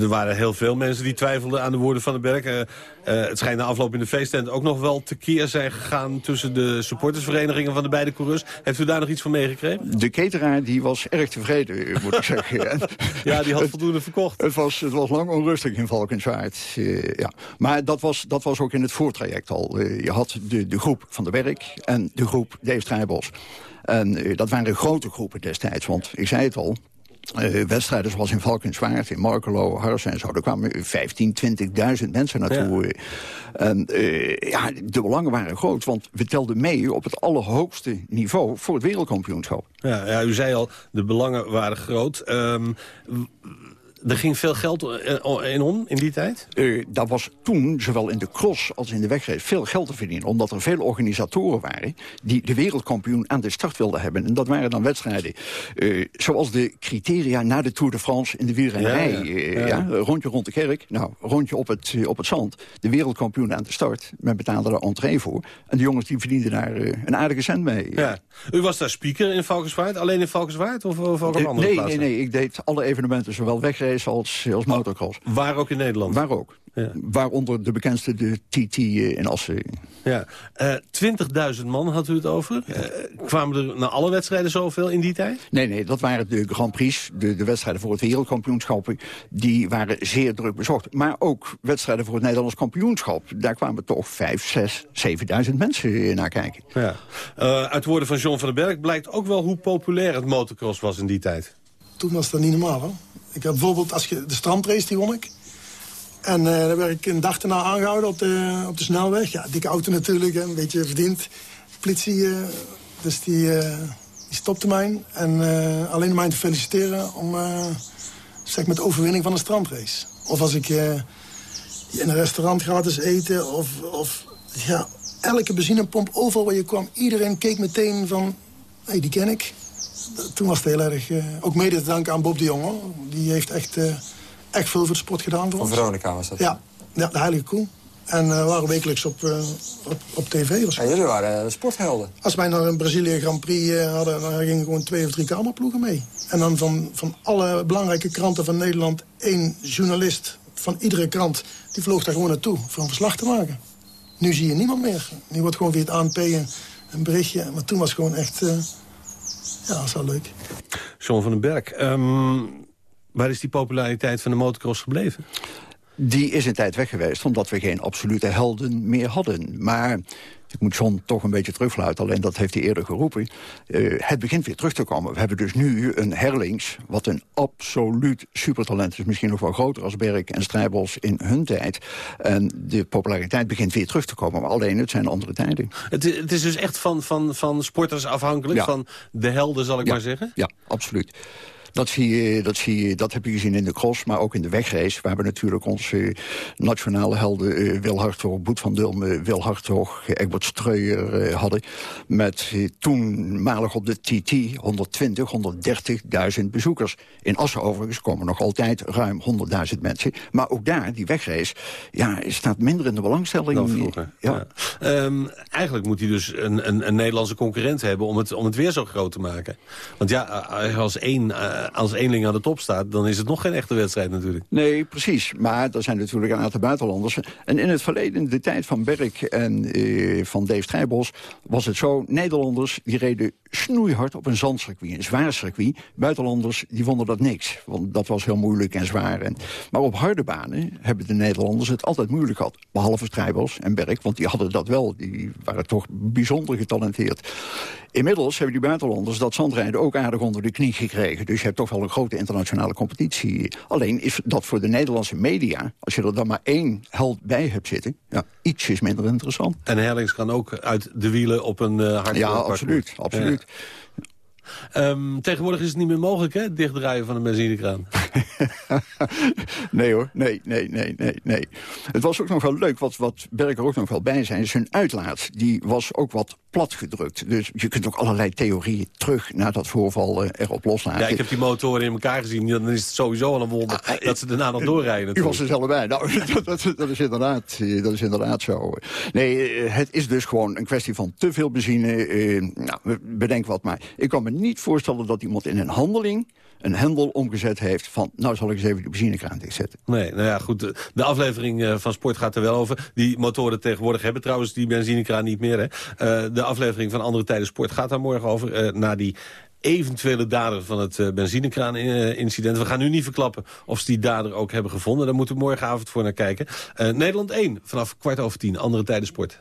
er waren heel veel mensen die twijfelden aan de woorden van den Berg. Eh, eh, het schijnt na afloop in de feesttent ook nog wel tekeer zijn gegaan... tussen de supportersverenigingen van de beide coureurs. Heeft u daar nog iets van meegekregen? De cateraar die was erg tevreden, eh, moet ik [laughs] zeggen. Ja, die had voldoende verkocht. Het was, het was lang onrustig in Valkenswaard. eh, ja. Maar dat was, dat was ook in het voortraject al. Eh, je had de, de groep van de werk en de groep Dave Strijbos. En eh, dat waren grote groepen destijds, want ik zei het al... eh, wedstrijden zoals in Valkenswaard, in Markelo, Harsen en zo... daar kwamen 15, 20.000 mensen naartoe. eh. En eh, ja, de belangen waren groot, want we telden mee... op het allerhoogste niveau voor het wereldkampioenschap. Ja, ja, u zei al, de belangen waren groot. Ehm, er ging veel geld eh, in om in die tijd? Uh, dat was toen, zowel in de cross als in de wegrace, veel geld te verdienen. Omdat er veel organisatoren waren die de wereldkampioen aan de start wilden hebben. En dat waren dan wedstrijden uh, zoals de criteria na de Tour de France in de wielrennerij. Ja, ja. Uh, rondje rond de kerk, nou, rondje op het, op het zand. De wereldkampioen aan de start, men betaalde daar entree voor. En de jongens die verdienden daar een aardige cent mee. U was daar speaker in Valkenswaard? Alleen in Valkenswaard of, of ook op Eh, andere nee, plaatsen? nee, nee, ik deed alle evenementen, zowel wegrace als, als motocross. Waar ook in Nederland? Waar ook. Waaronder de bekendste, de TT in Assen. Ja, Eh 20.000 man had u het over. Eh, kwamen er naar alle wedstrijden zoveel in die tijd? Nee, nee, dat waren de Grand Prix, de, de wedstrijden voor het wereldkampioenschap. Die waren zeer druk bezocht. Maar ook wedstrijden voor het Nederlands kampioenschap. Daar kwamen toch 5, 6, 7.000 mensen naar kijken. Ja. Uh, uit woorden van John van den Berg blijkt ook wel hoe populair het motocross was in die tijd. Toen was dat niet normaal, hoor. Ik heb bijvoorbeeld, als je, de strandrace die won ik. En uh, daar werd ik een dag erna aangehouden op de, op de snelweg. Ja, dikke auto natuurlijk, een beetje verdiend. Politie, uh, dus die, uh, die stopte mij. En alleen om mij te feliciteren om zeg met de overwinning van een strandrace. Of als ik in een restaurant gratis eten. Of, of ja, elke benzinepomp, overal waar je kwam. Iedereen keek meteen van, hé, die ken ik. Toen was het heel erg, ook mede te danken aan Bob de Jong. Hoor. Die heeft echt echt veel voor de sport gedaan voor Van ons. Veronica was dat? Ja, ja de Heilige Koe. En uh, we waren wekelijks op, op, op tv. Ja, jullie waren sporthelden. Als wij naar een Brazilië Grand Prix hadden, dan gingen gewoon twee of drie kamerploegen mee. En dan van, van alle belangrijke kranten van Nederland... één journalist van iedere krant, die vloog daar gewoon naartoe... voor een verslag te maken. Nu zie je niemand meer. Nu wordt gewoon via het ANP een, een berichtje. Maar toen was het gewoon echt... ja, dat is wel leuk. John van den Berg... Um... Waar is die populariteit van de motocross gebleven? Die is een tijd weg geweest, omdat we geen absolute helden meer hadden. Maar Ik moet John toch een beetje terugfluiten, alleen dat heeft hij eerder geroepen. Eh, het begint weer terug te komen. We hebben dus nu een Herlings, wat een absoluut supertalent is. Misschien nog wel groter als Berk en Strijbos in hun tijd. En de populariteit begint weer terug te komen. Maar alleen, het zijn andere tijden. Het, is- het is dus echt van, van, van sporters afhankelijk, Ja. van de helden zal ik Ja. maar zeggen? Ja, absoluut. Dat, zie je, dat, zie je, dat heb je gezien in de cross, maar ook in de wegrace. We hebben natuurlijk onze nationale helden eh, Wil Hartog, Boet van Dulme, Wil Hartog, eh, Egbert Streuer eh, hadden. Met eh, toenmalig op de TT 120, 130.000 bezoekers. In Assen overigens komen nog altijd ruim 100.000 mensen. Maar ook daar, die wegrace, ja, staat minder in de belangstelling. Dan vroeger. Ja. Ehm, eigenlijk moet hij dus een, een, een Nederlandse concurrent hebben om het, om het weer zo groot te maken. Want ja, als één, eh, als eenling aan de top staat, dan is het nog geen echte wedstrijd natuurlijk. Nee, precies. Maar er zijn natuurlijk een aantal buitenlanders. En in het verleden, de tijd van Berk en eh, van Dave Strijbos... was het zo, Nederlanders die reden snoeihard op een zandcircuit, een zwaar circuit. Buitenlanders die vonden dat niks, want dat was heel moeilijk en zwaar. En, maar op harde banen hebben de Nederlanders het altijd moeilijk gehad. Behalve Strijbos en Berk, want die hadden dat wel. Die waren toch bijzonder getalenteerd. Inmiddels hebben die buitenlanders dat zandrijden ook aardig onder de knie gekregen. Dus je hebt toch wel een grote internationale competitie. Alleen is dat voor de Nederlandse media, als je er dan maar één held bij hebt zitten, ja, ietsjes minder interessant. En Herlings kan ook uit de wielen op een uh, hard Ja, absoluut, absoluut. Ehm, tegenwoordig is het niet meer mogelijk, hè? het Dichtdraaien van een benzinekraan. [laughs] nee hoor, nee, nee, nee, nee, nee. Het was ook nog wel leuk, wat, wat Berker ook nog wel bij zijn... zijn uitlaat, die was ook wat platgedrukt. Dus je kunt ook allerlei theorieën terug naar dat voorval uh, erop loslaten. Ja, ik heb die motoren in elkaar gezien. Dan is het sowieso al een wonder ah, dat ze daarna nog doorrijden. U was er zelf bij. Nou, [laughs] dat, dat, dat, is inderdaad, dat is inderdaad zo. Nee, het is dus gewoon een kwestie van te veel benzine. Uh, nou, bedenk wat maar. Ik kan me niet voorstellen dat iemand in een handeling een hendel omgezet heeft van... nou zal ik eens even de benzinekraan dichtzetten. Nee, nou ja, goed. De aflevering van Sport gaat er wel over. Die motoren tegenwoordig hebben trouwens die benzinekraan niet meer. Hè. Uh, de aflevering van Andere Tijden Sport gaat daar morgen over. Uh, na die eventuele dader van het uh, benzinekraan-incident. We gaan nu niet verklappen of ze die dader ook hebben gevonden. Daar moeten we morgenavond voor naar kijken. Nederland 1, vanaf kwart over tien. Andere Tijden Sport.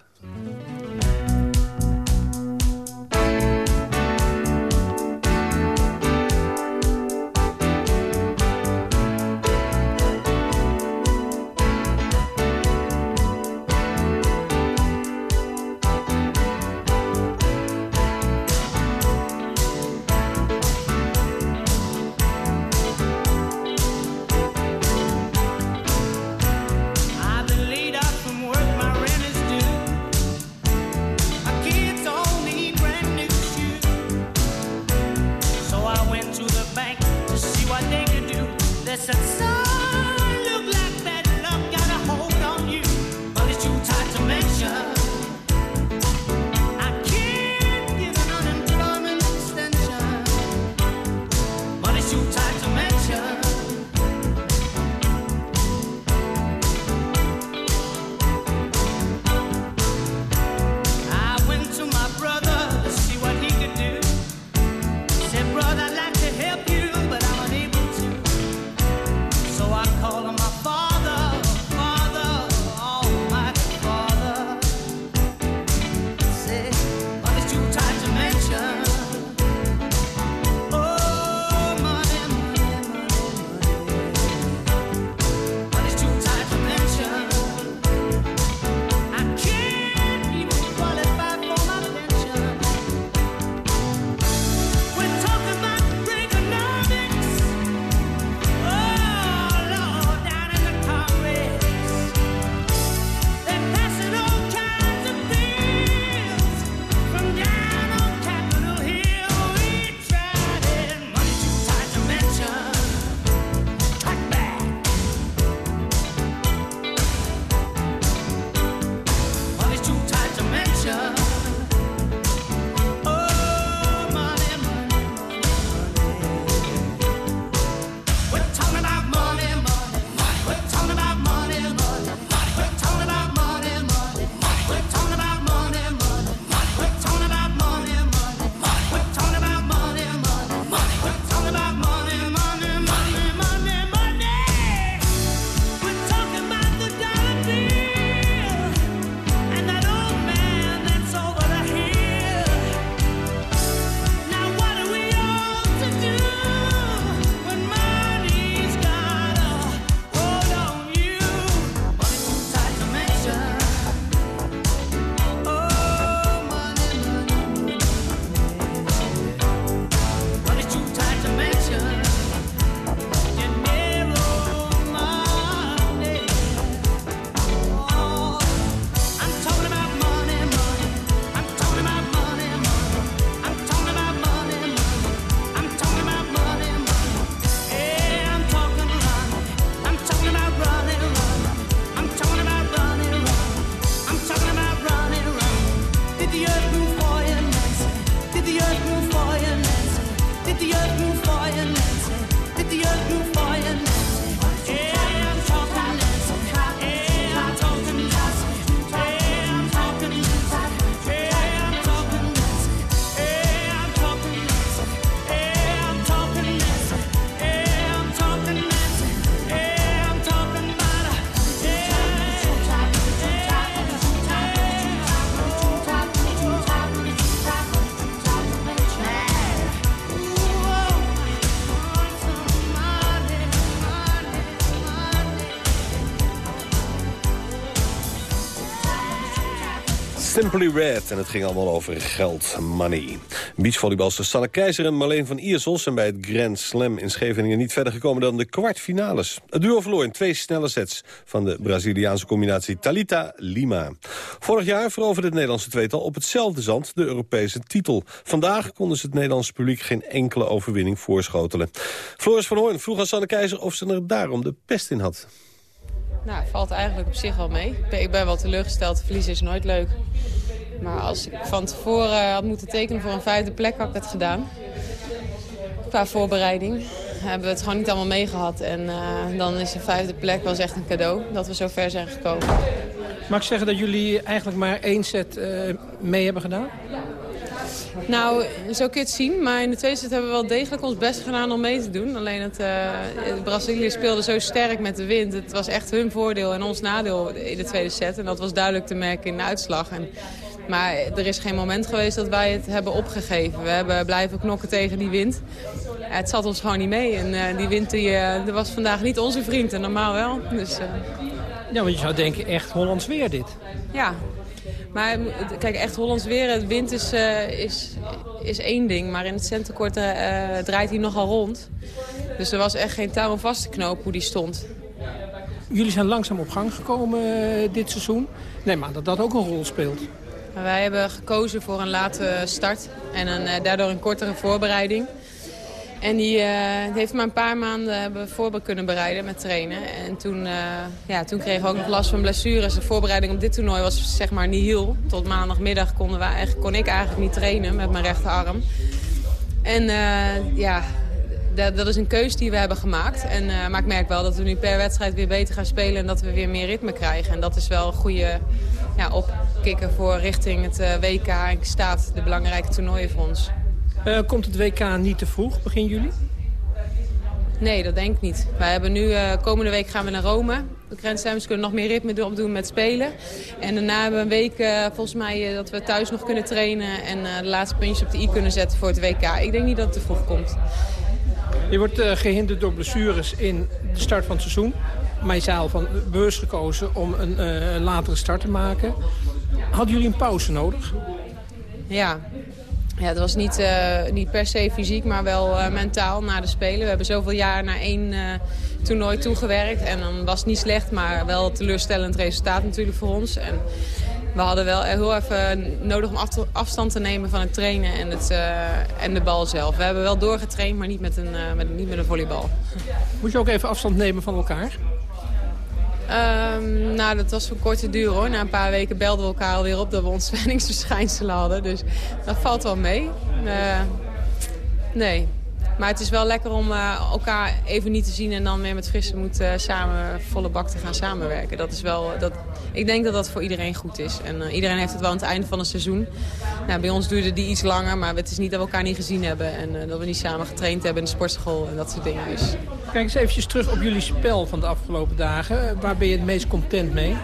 Simply Red. En het ging allemaal over geld, money. Beachvolleybalster Sanne Keizer en Marleen van Iersel... zijn bij het Grand Slam in Scheveningen niet verder gekomen dan de kwartfinales. Het duo verloor in twee snelle sets van de Braziliaanse combinatie Talita-Lima. Vorig jaar veroverde het Nederlandse tweetal op hetzelfde zand de Europese titel. Vandaag konden ze het Nederlandse publiek geen enkele overwinning voorschotelen. Floris van Hoorn vroeg aan Sanne Keizer of ze er daarom de pest in had. Nou, valt eigenlijk op zich wel mee. Ik ben, wel teleurgesteld. Verliezen is nooit leuk. Maar als ik van tevoren had moeten tekenen voor een vijfde plek, had ik het gedaan. Qua voorbereiding hebben we het gewoon niet allemaal meegehad. En eh, dan is een vijfde plek wel echt een cadeau dat we zo ver zijn gekomen. Mag ik zeggen dat jullie eigenlijk maar één set eh, mee hebben gedaan? Nou, zo kun je het zien. Maar in de tweede set hebben we wel degelijk ons best gedaan om mee te doen. Alleen het, uh, Brazilië speelde zo sterk met de wind. Het was echt hun voordeel en ons nadeel in de tweede set. En dat was duidelijk te merken in de uitslag. En, maar er is geen moment geweest dat wij het hebben opgegeven. We hebben blijven knokken tegen die wind. Het zat ons gewoon niet mee. En uh, die wind die, uh, die was vandaag niet onze vriend. En normaal wel. Dus, ja, want je zou denken echt Hollands weer dit. Ja, maar kijk, echt Hollands weer, het wind is, uh, is, is één ding. Maar in het centenkort uh, draait hij nogal rond. Dus er was echt geen touw om vast te knopen hoe die stond. Jullie zijn langzaam op gang gekomen uh, dit seizoen. Nee, maar dat dat ook een rol speelt. Wij hebben gekozen voor een late start en een, daardoor een kortere voorbereiding. En die, die, heeft maar een paar maanden hebben voor kunnen bereiden met trainen. En toen, uh, ja, toen kregen we ook nog last van blessures. De voorbereiding op dit toernooi was zeg maar nihil. Tot maandagmiddag konden we eigenlijk, kon ik eigenlijk niet trainen met mijn rechterarm. En uh, ja, dat, dat, is een keus die we hebben gemaakt. En, maar ik merk wel dat we nu per wedstrijd weer beter gaan spelen... en dat we weer meer ritme krijgen. En dat is wel een goede ja, opkikken voor richting het WK en staat de belangrijke toernooien voor ons. Uh, komt het WK niet te vroeg, begin juli? Nee, dat denk ik niet. Wij hebben nu, uh, komende week gaan we naar Rome. De grensstemmers kunnen nog meer ritme opdoen met spelen. En daarna hebben we een week uh, volgens mij dat we thuis nog kunnen trainen... en de laatste puntjes op de i kunnen zetten voor het WK. Ik denk niet dat het te vroeg komt. Je wordt gehinderd door blessures in de start van het seizoen. Al van bewust gekozen om een latere start te maken. Hadden jullie een pauze nodig? Ja, ja, het was niet, uh, niet per se fysiek, maar wel uh, mentaal na de Spelen. We hebben zoveel jaar naar één uh, toernooi toegewerkt. En dan was het niet slecht, maar wel een teleurstellend resultaat natuurlijk voor ons. En we hadden wel heel even nodig om af, afstand te nemen van het trainen en, het, en de bal zelf. We hebben wel doorgetraind, maar niet met een, met, niet met een volleybal. Moet je ook even afstand nemen van elkaar? Um, nou, dat was voor korte duur hoor. Na een paar weken belden we elkaar alweer op dat we ontspanningsverschijnselen [laughs] hadden. Dus dat valt wel mee. Uh, nee. Maar het is wel lekker om uh, elkaar even niet te zien en dan weer met frisse moed uh, samen volle bak te gaan samenwerken. Dat is wel, dat, ik denk dat dat voor iedereen goed is. En iedereen heeft het wel aan het einde van het seizoen. Nou, bij ons duurde die iets langer, maar het is niet dat we elkaar niet gezien hebben. En dat we niet samen getraind hebben in de sportschool en dat soort dingen. Dus. Kijk eens eventjes terug op jullie spel van de afgelopen dagen. Waar ben je het meest content mee?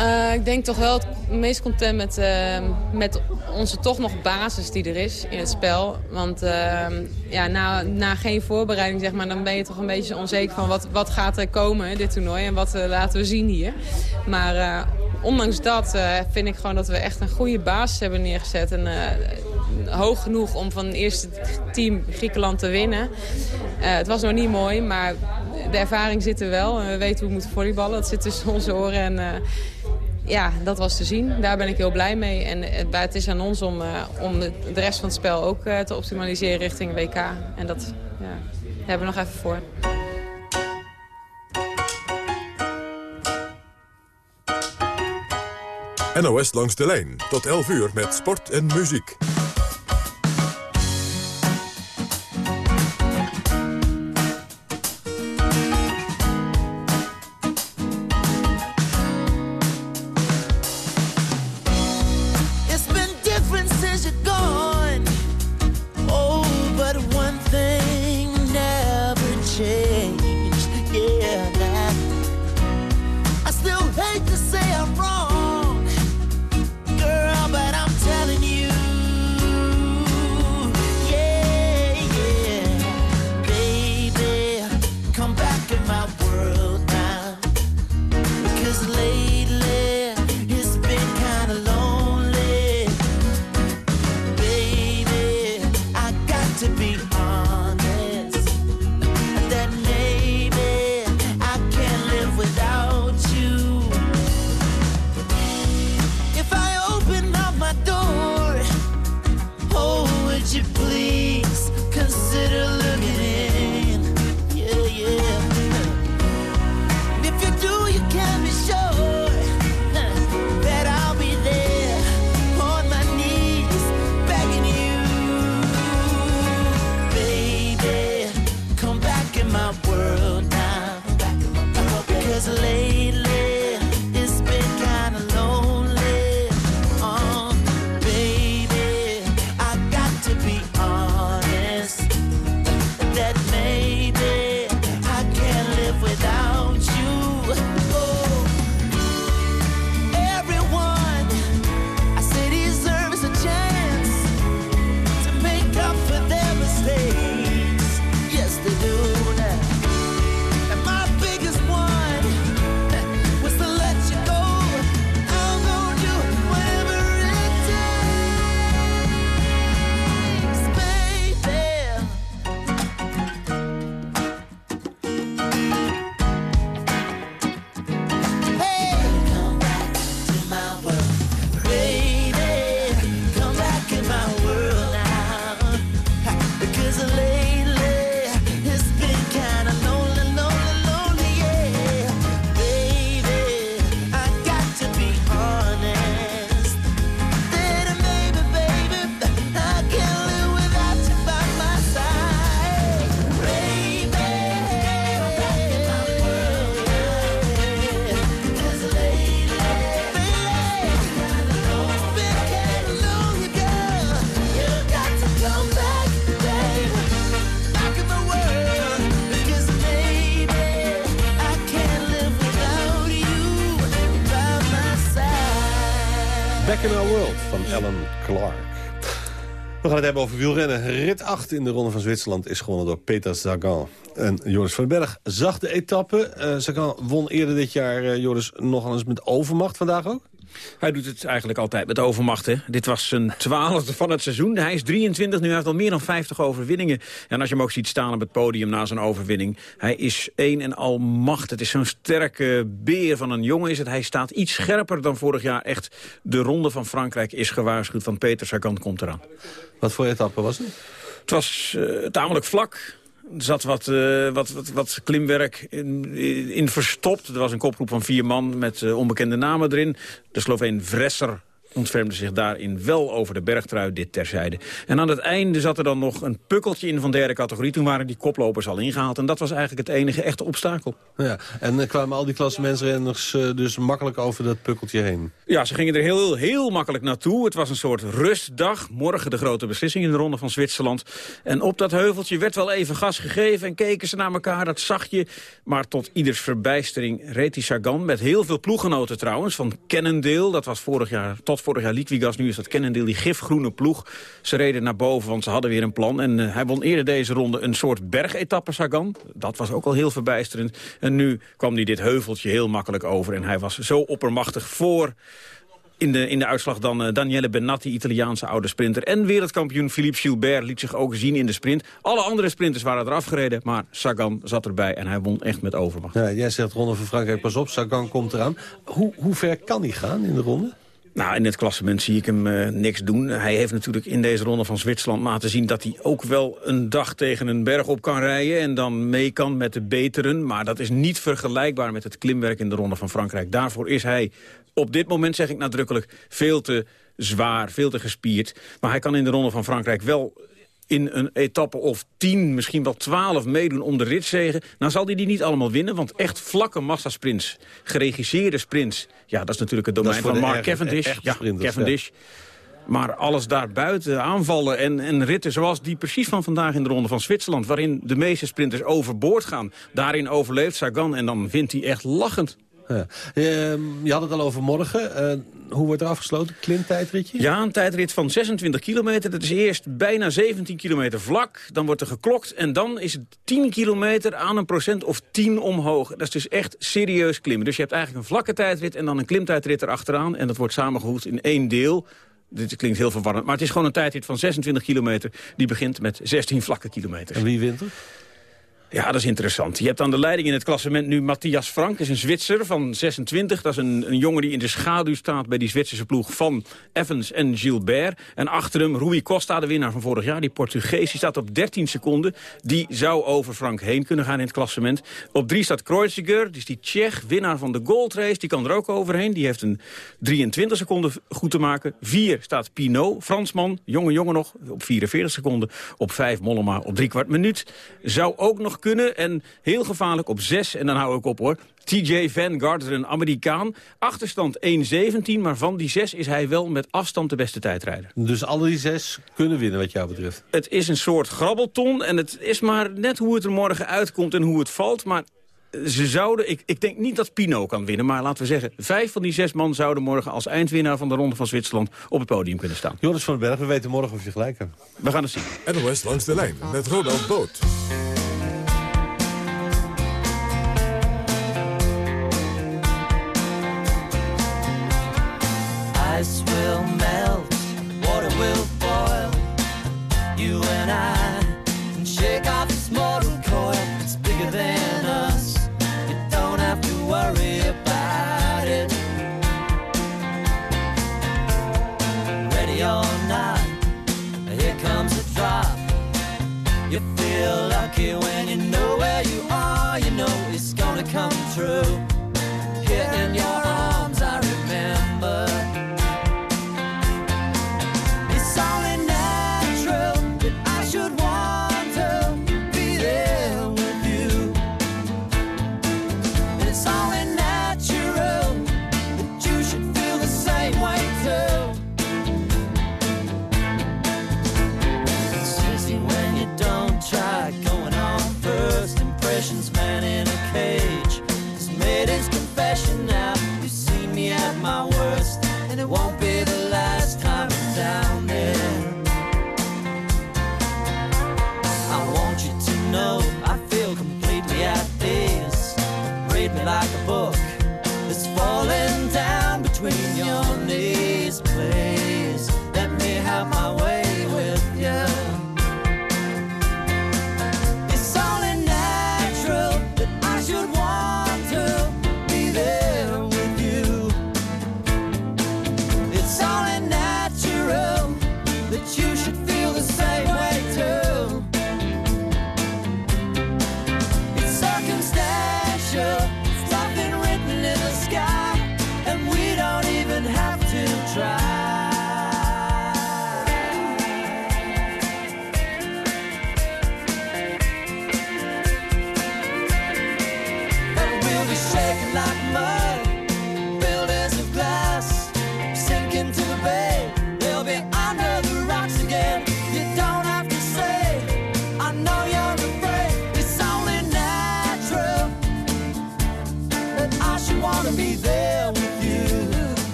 Uh, ik denk toch wel het meest content met, uh, met onze toch nog basis die er is in het spel. Want uh, ja, na, na geen voorbereiding zeg maar, dan ben je toch een beetje onzeker van wat, wat gaat er komen dit toernooi en wat laten we zien hier. Maar ondanks dat vind ik gewoon dat we echt een goede basis hebben neergezet. En, hoog genoeg om van het eerste team Griekenland te winnen. het was nog niet mooi, maar de ervaring zit er wel. We weten hoe we moeten volleyballen. Dat zit tussen onze oren en ja, dat was te zien. Daar ben ik heel blij mee. En het is aan ons om, uh, om de rest van het spel ook te optimaliseren richting WK. En dat ja, hebben we nog even voor. NOS langs de lijn. Tot 11 uur met sport en muziek. Het hebben over wielrennen. Rit 8 in de Ronde van Zwitserland is gewonnen door Peter Sagan. En Joris van den Berg zag de etappe. Eh Sagan won eerder dit jaar, eh, Joris, nogal eens met overmacht. Vandaag ook? Hij doet het eigenlijk altijd met overmacht. Hè? Dit was zijn twaalfde van het seizoen. Hij is 23 nu, hij heeft al meer dan 50 overwinningen. En als je hem ook ziet staan op het podium na zijn overwinning... hij is één en al macht. Het is zo'n sterke beer van een jongen is het. Hij staat iets scherper dan vorig jaar. Echt, de ronde van Frankrijk is gewaarschuwd van Peter Sagan komt eraan. Wat voor etappe was het? Het was eh, tamelijk vlak. Zat wat, eh, wat, wat, wat klimwerk in, in verstopt. Er was een kopgroep van vier man met eh, onbekende namen erin. De Sloveen Vresser ontfermde zich daarin wel over de bergtrui, dit terzijde. En aan het einde zat er dan nog een pukkeltje in van derde categorie. Toen waren die koplopers al ingehaald. En dat was eigenlijk het enige echte obstakel. Ja, en eh, kwamen al die klassementsrenners eh, dus makkelijk over dat pukkeltje heen? Ja, ze gingen er heel, heel makkelijk naartoe. Het was een soort rustdag. Morgen de grote beslissing in de Ronde van Zwitserland. En op dat heuveltje werd wel even gas gegeven en keken ze naar elkaar. Dat zag je. Maar tot ieders verbijstering reed die Sagan met heel veel ploeggenoten trouwens. Van Cannondale, dat was vorig jaar, tot vorig jaar Liquigas. Nu is dat Cannondale, die gifgroene ploeg. Ze reden naar boven, want ze hadden weer een plan. En eh, hij won eerder deze ronde een soort bergetappe Sagan. Dat was ook al heel verbijsterend. En nu kwam hij dit heuveltje heel makkelijk over. En hij was zo oppermachtig voor in de, in de uitslag dan eh, Daniele Benatti, Italiaanse oude sprinter. En wereldkampioen Philippe Gilbert liet zich ook zien in de sprint. Alle andere sprinters waren eraf gereden, maar Sagan zat erbij en hij won echt met overmacht. Ja, jij zegt Ronde van Frankrijk, pas op, Sagan komt eraan. Hoe, hoe ver kan hij gaan in de ronde? Nou, in het klassement zie ik hem eh, niks doen. Hij heeft natuurlijk in deze ronde van Zwitserland laten zien... dat hij ook wel een dag tegen een berg op kan rijden... en dan mee kan met de beteren. Maar dat is niet vergelijkbaar met het klimwerk in de ronde van Frankrijk. Daarvoor is hij op dit moment, zeg ik nadrukkelijk, veel te zwaar, veel te gespierd. Maar hij kan in de ronde van Frankrijk wel in een etappe of 10, misschien wel 12 meedoen om de ritzegen. Nou zal hij die niet allemaal winnen, want echt vlakke massasprints, geregisseerde sprints... ja, dat is natuurlijk het domein van Mark Cavendish. Ja, Cavendish. Maar alles daarbuiten, aanvallen en, en ritten zoals die precies van vandaag in de Ronde van Zwitserland... waarin de meeste sprinters overboord gaan. Daarin overleeft Sagan en dan wint hij echt lachend. Ja. Ehm, je had het al over morgen. Eh, hoe wordt er afgesloten? Klimtijdritje? Ja, een tijdrit van 26 kilometer. Dat is eerst bijna 17 kilometer vlak. Dan wordt er geklokt en dan is het 10 kilometer aan een procent of 10 omhoog. Dat is dus echt serieus klimmen. Dus je hebt eigenlijk een vlakke tijdrit en dan een klimtijdrit erachteraan. En dat wordt samengevoegd in één deel. Dit klinkt heel verwarrend, maar het is gewoon een tijdrit van 26 kilometer. Die begint met 16 vlakke kilometers. En wie wint er? Ja, dat is interessant. Je hebt aan de leiding in het klassement nu Matthias Frank. Is een Zwitser van 26. Dat is een, een jongen die in de schaduw staat bij die Zwitserse ploeg van Evans en Gilbert. En achter hem Rui Costa, de winnaar van vorig jaar. Die Portugees, die staat op 13 seconden. Die zou over Frank heen kunnen gaan in het klassement. Op 3 staat Kreuziger, dus die Tsjech, winnaar van de Gold Race. Die kan er ook overheen. Die heeft een 23 seconden goed te maken. 4 staat Pinot, Fransman, jonge jongen nog, op 44 seconden. Op 5 Mollema op drie kwart minuut. Zou ook nog kunnen en heel gevaarlijk op 6. En dan hou ik op hoor. TJ Van Gardner, een Amerikaan. Achterstand 1.17, maar van die 6 is hij wel met afstand de beste tijdrijder. Dus alle die zes kunnen winnen wat jou betreft. Het is een soort grabbelton en het is maar net hoe het er morgen uitkomt en hoe het valt. Maar ze zouden, ik, ik denk niet dat Pino kan winnen, maar laten we zeggen... vijf van die zes man zouden morgen als eindwinnaar van de Ronde van Zwitserland op het podium kunnen staan. Joris van den Berg, we weten morgen of je gelijk hebt. We gaan het zien. NOS langs de lijn met Ronald Boot. You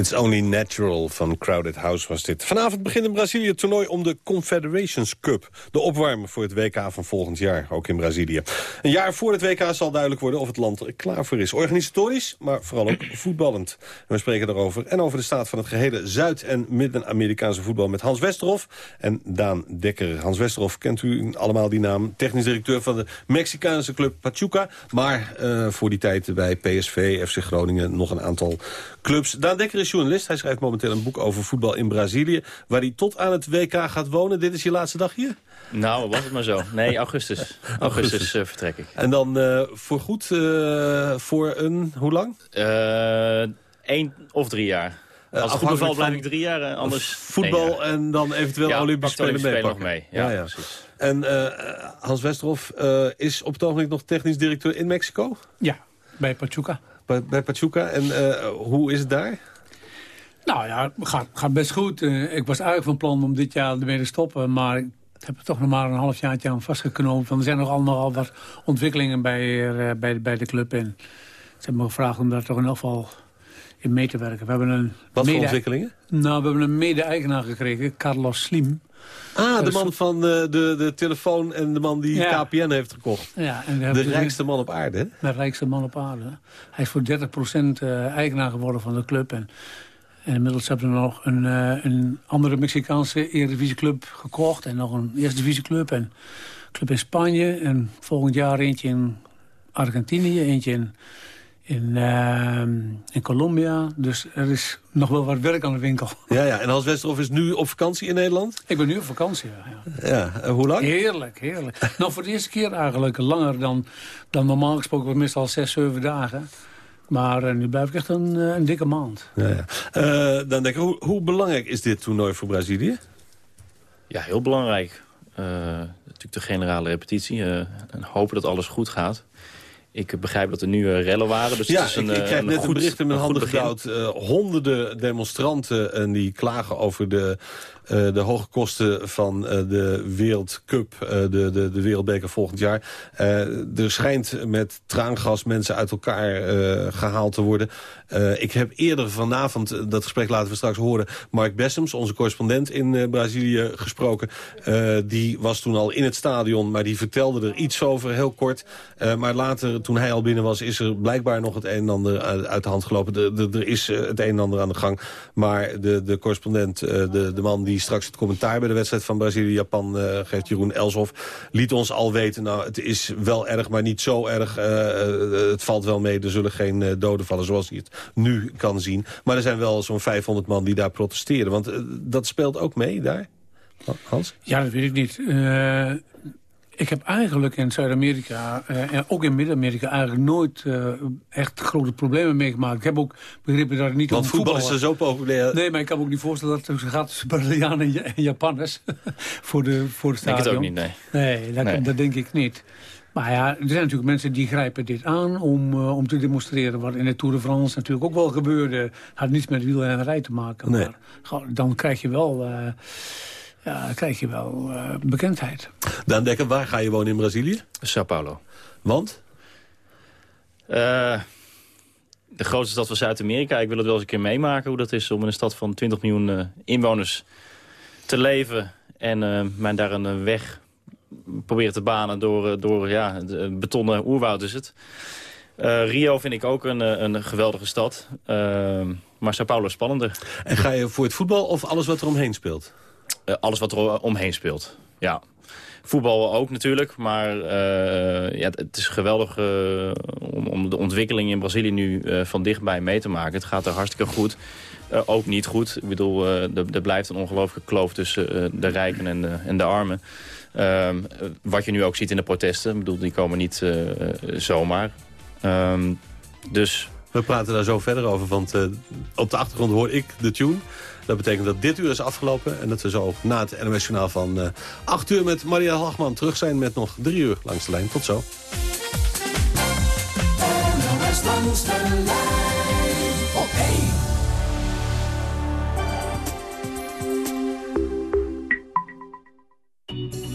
It's Only Natural van Crowded House was dit. Vanavond begint in Brazilië het toernooi om de Confederations Cup. De opwarmer voor het WK van volgend jaar, ook in Brazilië. Een jaar voor het WK zal duidelijk worden of het land er klaar voor is. Organisatorisch, maar vooral ook [clears throat] voetballend. En we spreken daarover en over de staat van het gehele Zuid- en Midden-Amerikaanse voetbal... met Hans Westerhof en Daan Dekker. Hans Westerhof, kent u allemaal die naam? Technisch directeur van de Mexicaanse club Pachuca. Maar eh, voor die tijd bij PSV, FC Groningen, nog een aantal clubs. Daan Dekker is journalist. Hij schrijft momenteel een boek over voetbal in Brazilië... waar hij tot aan het WK gaat wonen. Dit is je laatste dag hier? Nou, was het maar zo. Nee, augustus. [laughs] Augustus eh, vertrek ik. En dan uh, voorgoed uh, voor een... Hoe lang? Eén of drie jaar. Als het goed bevalt blijf ik drie jaar, anders Voetbal en dan eventueel ja, Olympische Spelen Spelen meepakken. nog mee. Ja, Ja, ja. precies. En Hans Westerhof is op het ogenblik nog technisch directeur in Mexico? Ja, bij Pachuca. Bij, bij Pachuca. En hoe is het daar? Nou ja, gaat, gaat best goed. Uh, ik was eigenlijk van plan om dit jaar ermee te stoppen, maar ik heb er toch nog maar een half jaartje aan vastgeknoopt. Want er zijn nog allemaal wat ontwikkelingen bij, uh, bij, bij de club. En ze hebben me gevraagd om daar toch in elk geval in mee te werken. We hebben een Wat voor ontwikkelingen? Nou, we hebben een mede-eigenaar gekregen, Carlos Slim. Ah, de man van uh, de, de telefoon en de man die Ja. KPN heeft gekocht. Ja, en De dus- rijkste man op aarde, hè? De rijkste man op aarde. Hij is voor 30% eh, eigenaar geworden van de club. En, en inmiddels hebben we nog een, eh, een andere Mexicaanse Eredivisieclub gekocht. En nog een Eerste Divisieclub. En een club in Spanje. En volgend jaar eentje in Argentinië. Eentje in, in, eh, in Colombia. Dus er is nog wel wat werk aan de winkel. [laughs] Ja, ja. En Hans Westerhof is nu op vakantie in Nederland? Ik ben nu op vakantie, ja. ja. Ja, en hoe lang? Heerlijk, heerlijk. nou, voor de eerste keer eigenlijk langer dan, dan normaal gesproken. meestal zes, zeven dagen. Maar eh, nu blijf ik echt een, eh, een dikke maand. Ja, ja. Eh, dan denk ik, hoe, hoe belangrijk is dit toernooi voor Brazilië? Ja, heel belangrijk. Eh, natuurlijk de generale repetitie. eh, en hopen dat alles goed gaat. Ik begrijp dat er nu eh, rellen waren. Dus ja, het is een, ik, ik krijg net goed- een bericht in mijn een handen gedouwd. Eh, honderden demonstranten en die klagen over de, eh, de hoge kosten van eh, de Wereldcup, eh, de, de, de Wereldbeker volgend jaar. Er schijnt met traangas mensen uit elkaar eh, gehaald te worden. Ik heb eerder vanavond, dat gesprek laten we straks horen... Mark Bessems, onze correspondent in Brazilië, gesproken. Die was toen al in het stadion, maar die vertelde er iets over, heel kort. Maar later toen hij al binnen was... is er blijkbaar nog het een en ander uit de hand gelopen. De- Er is het een en ander aan de gang. Maar de, de correspondent, de, de man die straks het commentaar... bij de wedstrijd van Brazilië-Japan eh, geeft, Jeroen Elshoff... liet ons al weten, nou, het is wel erg, maar niet zo erg. Eh, eh, het valt wel mee, er zullen geen doden vallen zoals hij het nu kan zien. Maar er zijn wel zo'n 500 man die daar protesteren. Want dat speelt ook mee daar, Hans? Ja, dat weet ik niet. Eh, ik heb eigenlijk in Zuid-Amerika eh, en ook in Midden-Amerika eigenlijk nooit eh, echt grote problemen meegemaakt. Ik heb ook begrepen dat het niet Want om voetbal is er zo populair. Nee, maar ik kan me ook niet voorstellen dat het gaat tussen Brazilianen en Ja- en Japanners [laughs] voor, de, voor het Denk het stadion. ook niet, nee. Nee, dat, Nee. dat denk ik niet. Maar ja, er zijn natuurlijk mensen die grijpen dit aan om, eh, om te demonstreren. Wat in de Tour de France natuurlijk ook wel gebeurde. Had niets met wielrennerij te maken. Nee. Maar gewoon, dan krijg je wel, ja, dan krijg je wel eh, bekendheid. Daan Dekker, waar ga je wonen in Brazilië? Sao Paulo. Want? Eh, de grootste stad van Zuid-Amerika. Ik wil het wel eens een keer meemaken hoe dat is om in een stad van 20 miljoen eh, inwoners te leven. En eh mij daar een weg proberen te banen door, door ja, het, betonnen oerwoud is het. Eh, Rio vind ik ook een, een geweldige stad. Maar Sao Paulo is spannender. En ga je voor het voetbal of alles wat er omheen speelt? Eh, alles wat er omheen speelt, ja. Voetbal ook natuurlijk, maar eh, ja, het- is geweldig eh, om, om de ontwikkeling in Brazilië nu van dichtbij mee te maken. Het gaat er hartstikke goed. Ook niet goed. Ik bedoel, er, blijft een ongelooflijke kloof tussen de rijken en de, en de armen. Ehm, eh, wat je nu ook ziet in de protesten. Ik bedoel, die komen niet zomaar. Ehm, dus We praten daar zo verder over, want op de achtergrond hoor ik de tune. Dat betekent dat dit uur is afgelopen en dat we zo na het NOS Journaal van eh 8 uur met Maria Hagman terug zijn met nog drie uur langs de lijn. Tot zo. NOS langs de lijn op één.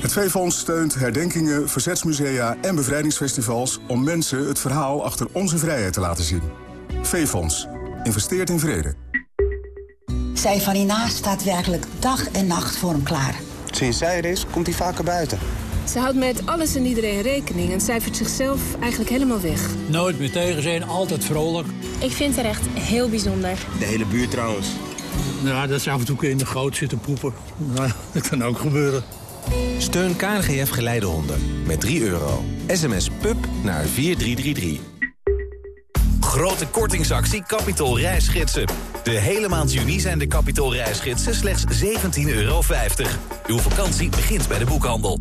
Het V-Fonds steunt herdenkingen, verzetsmusea en bevrijdingsfestivals... om mensen het verhaal achter onze vrijheid te laten zien. V-Fonds. Investeert in vrede. Zij van Ina staat werkelijk dag en nacht voor hem klaar. Sinds zij er is, komt hij vaker buiten. Ze houdt met alles en iedereen rekening en cijfert zichzelf eigenlijk helemaal weg. Nooit meer tegen zijn, altijd vrolijk. Ik vind haar echt heel bijzonder. De hele buurt trouwens. Ja, dat ze af en toe in de goot zitten poepen. Nou, dat kan ook gebeuren. Steun KNGF Geleidehonden met 3 euro. SMS PUB naar 4333. Grote kortingsactie Capitol reisgidsen. De hele maand juni zijn de Capitol reisgidsen slechts 17,50 euro. Uw vakantie begint bij de boekhandel.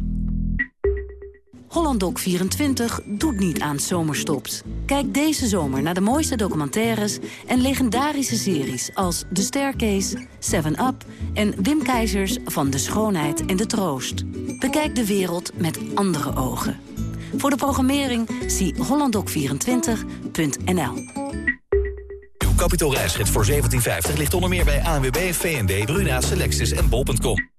HollandDoc 24 doet niet aan zomerstops. Kijk deze zomer naar de mooiste documentaires en legendarische series als The Staircase, 7 Up en Wim Keizers van De Schoonheid en de Troost. Bekijk de wereld met andere ogen. Voor de programmering zie hollanddoc24.nl. Uw voor 17,50 ligt onder meer bij ANWB, V&D, Bruna, Selectis en Bol.com.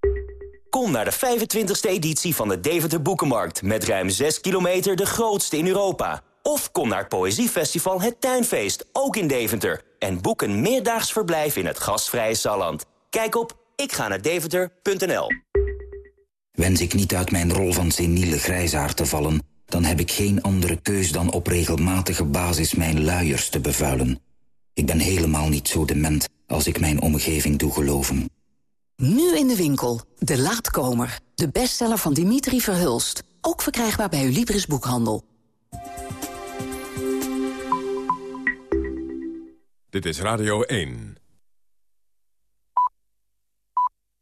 Kom naar de 25e editie van de Deventer Boekenmarkt... met ruim 6 kilometer de grootste in Europa. Of kom naar het Poëziefestival Het Tuinfeest, ook in Deventer... en boek een meerdaags verblijf in het gastvrije Salland. Kijk op ikga naar Wens ik niet uit mijn rol van seniele grijsaard te vallen... dan heb ik geen andere keus dan op regelmatige basis mijn luiers te bevuilen. Ik ben helemaal niet zo dement als ik mijn omgeving doe geloven. Nu in de winkel. De Laatkomer. De bestseller van Dimitri Verhulst. Ook verkrijgbaar bij uw Libris Boekhandel. Dit is Radio 1.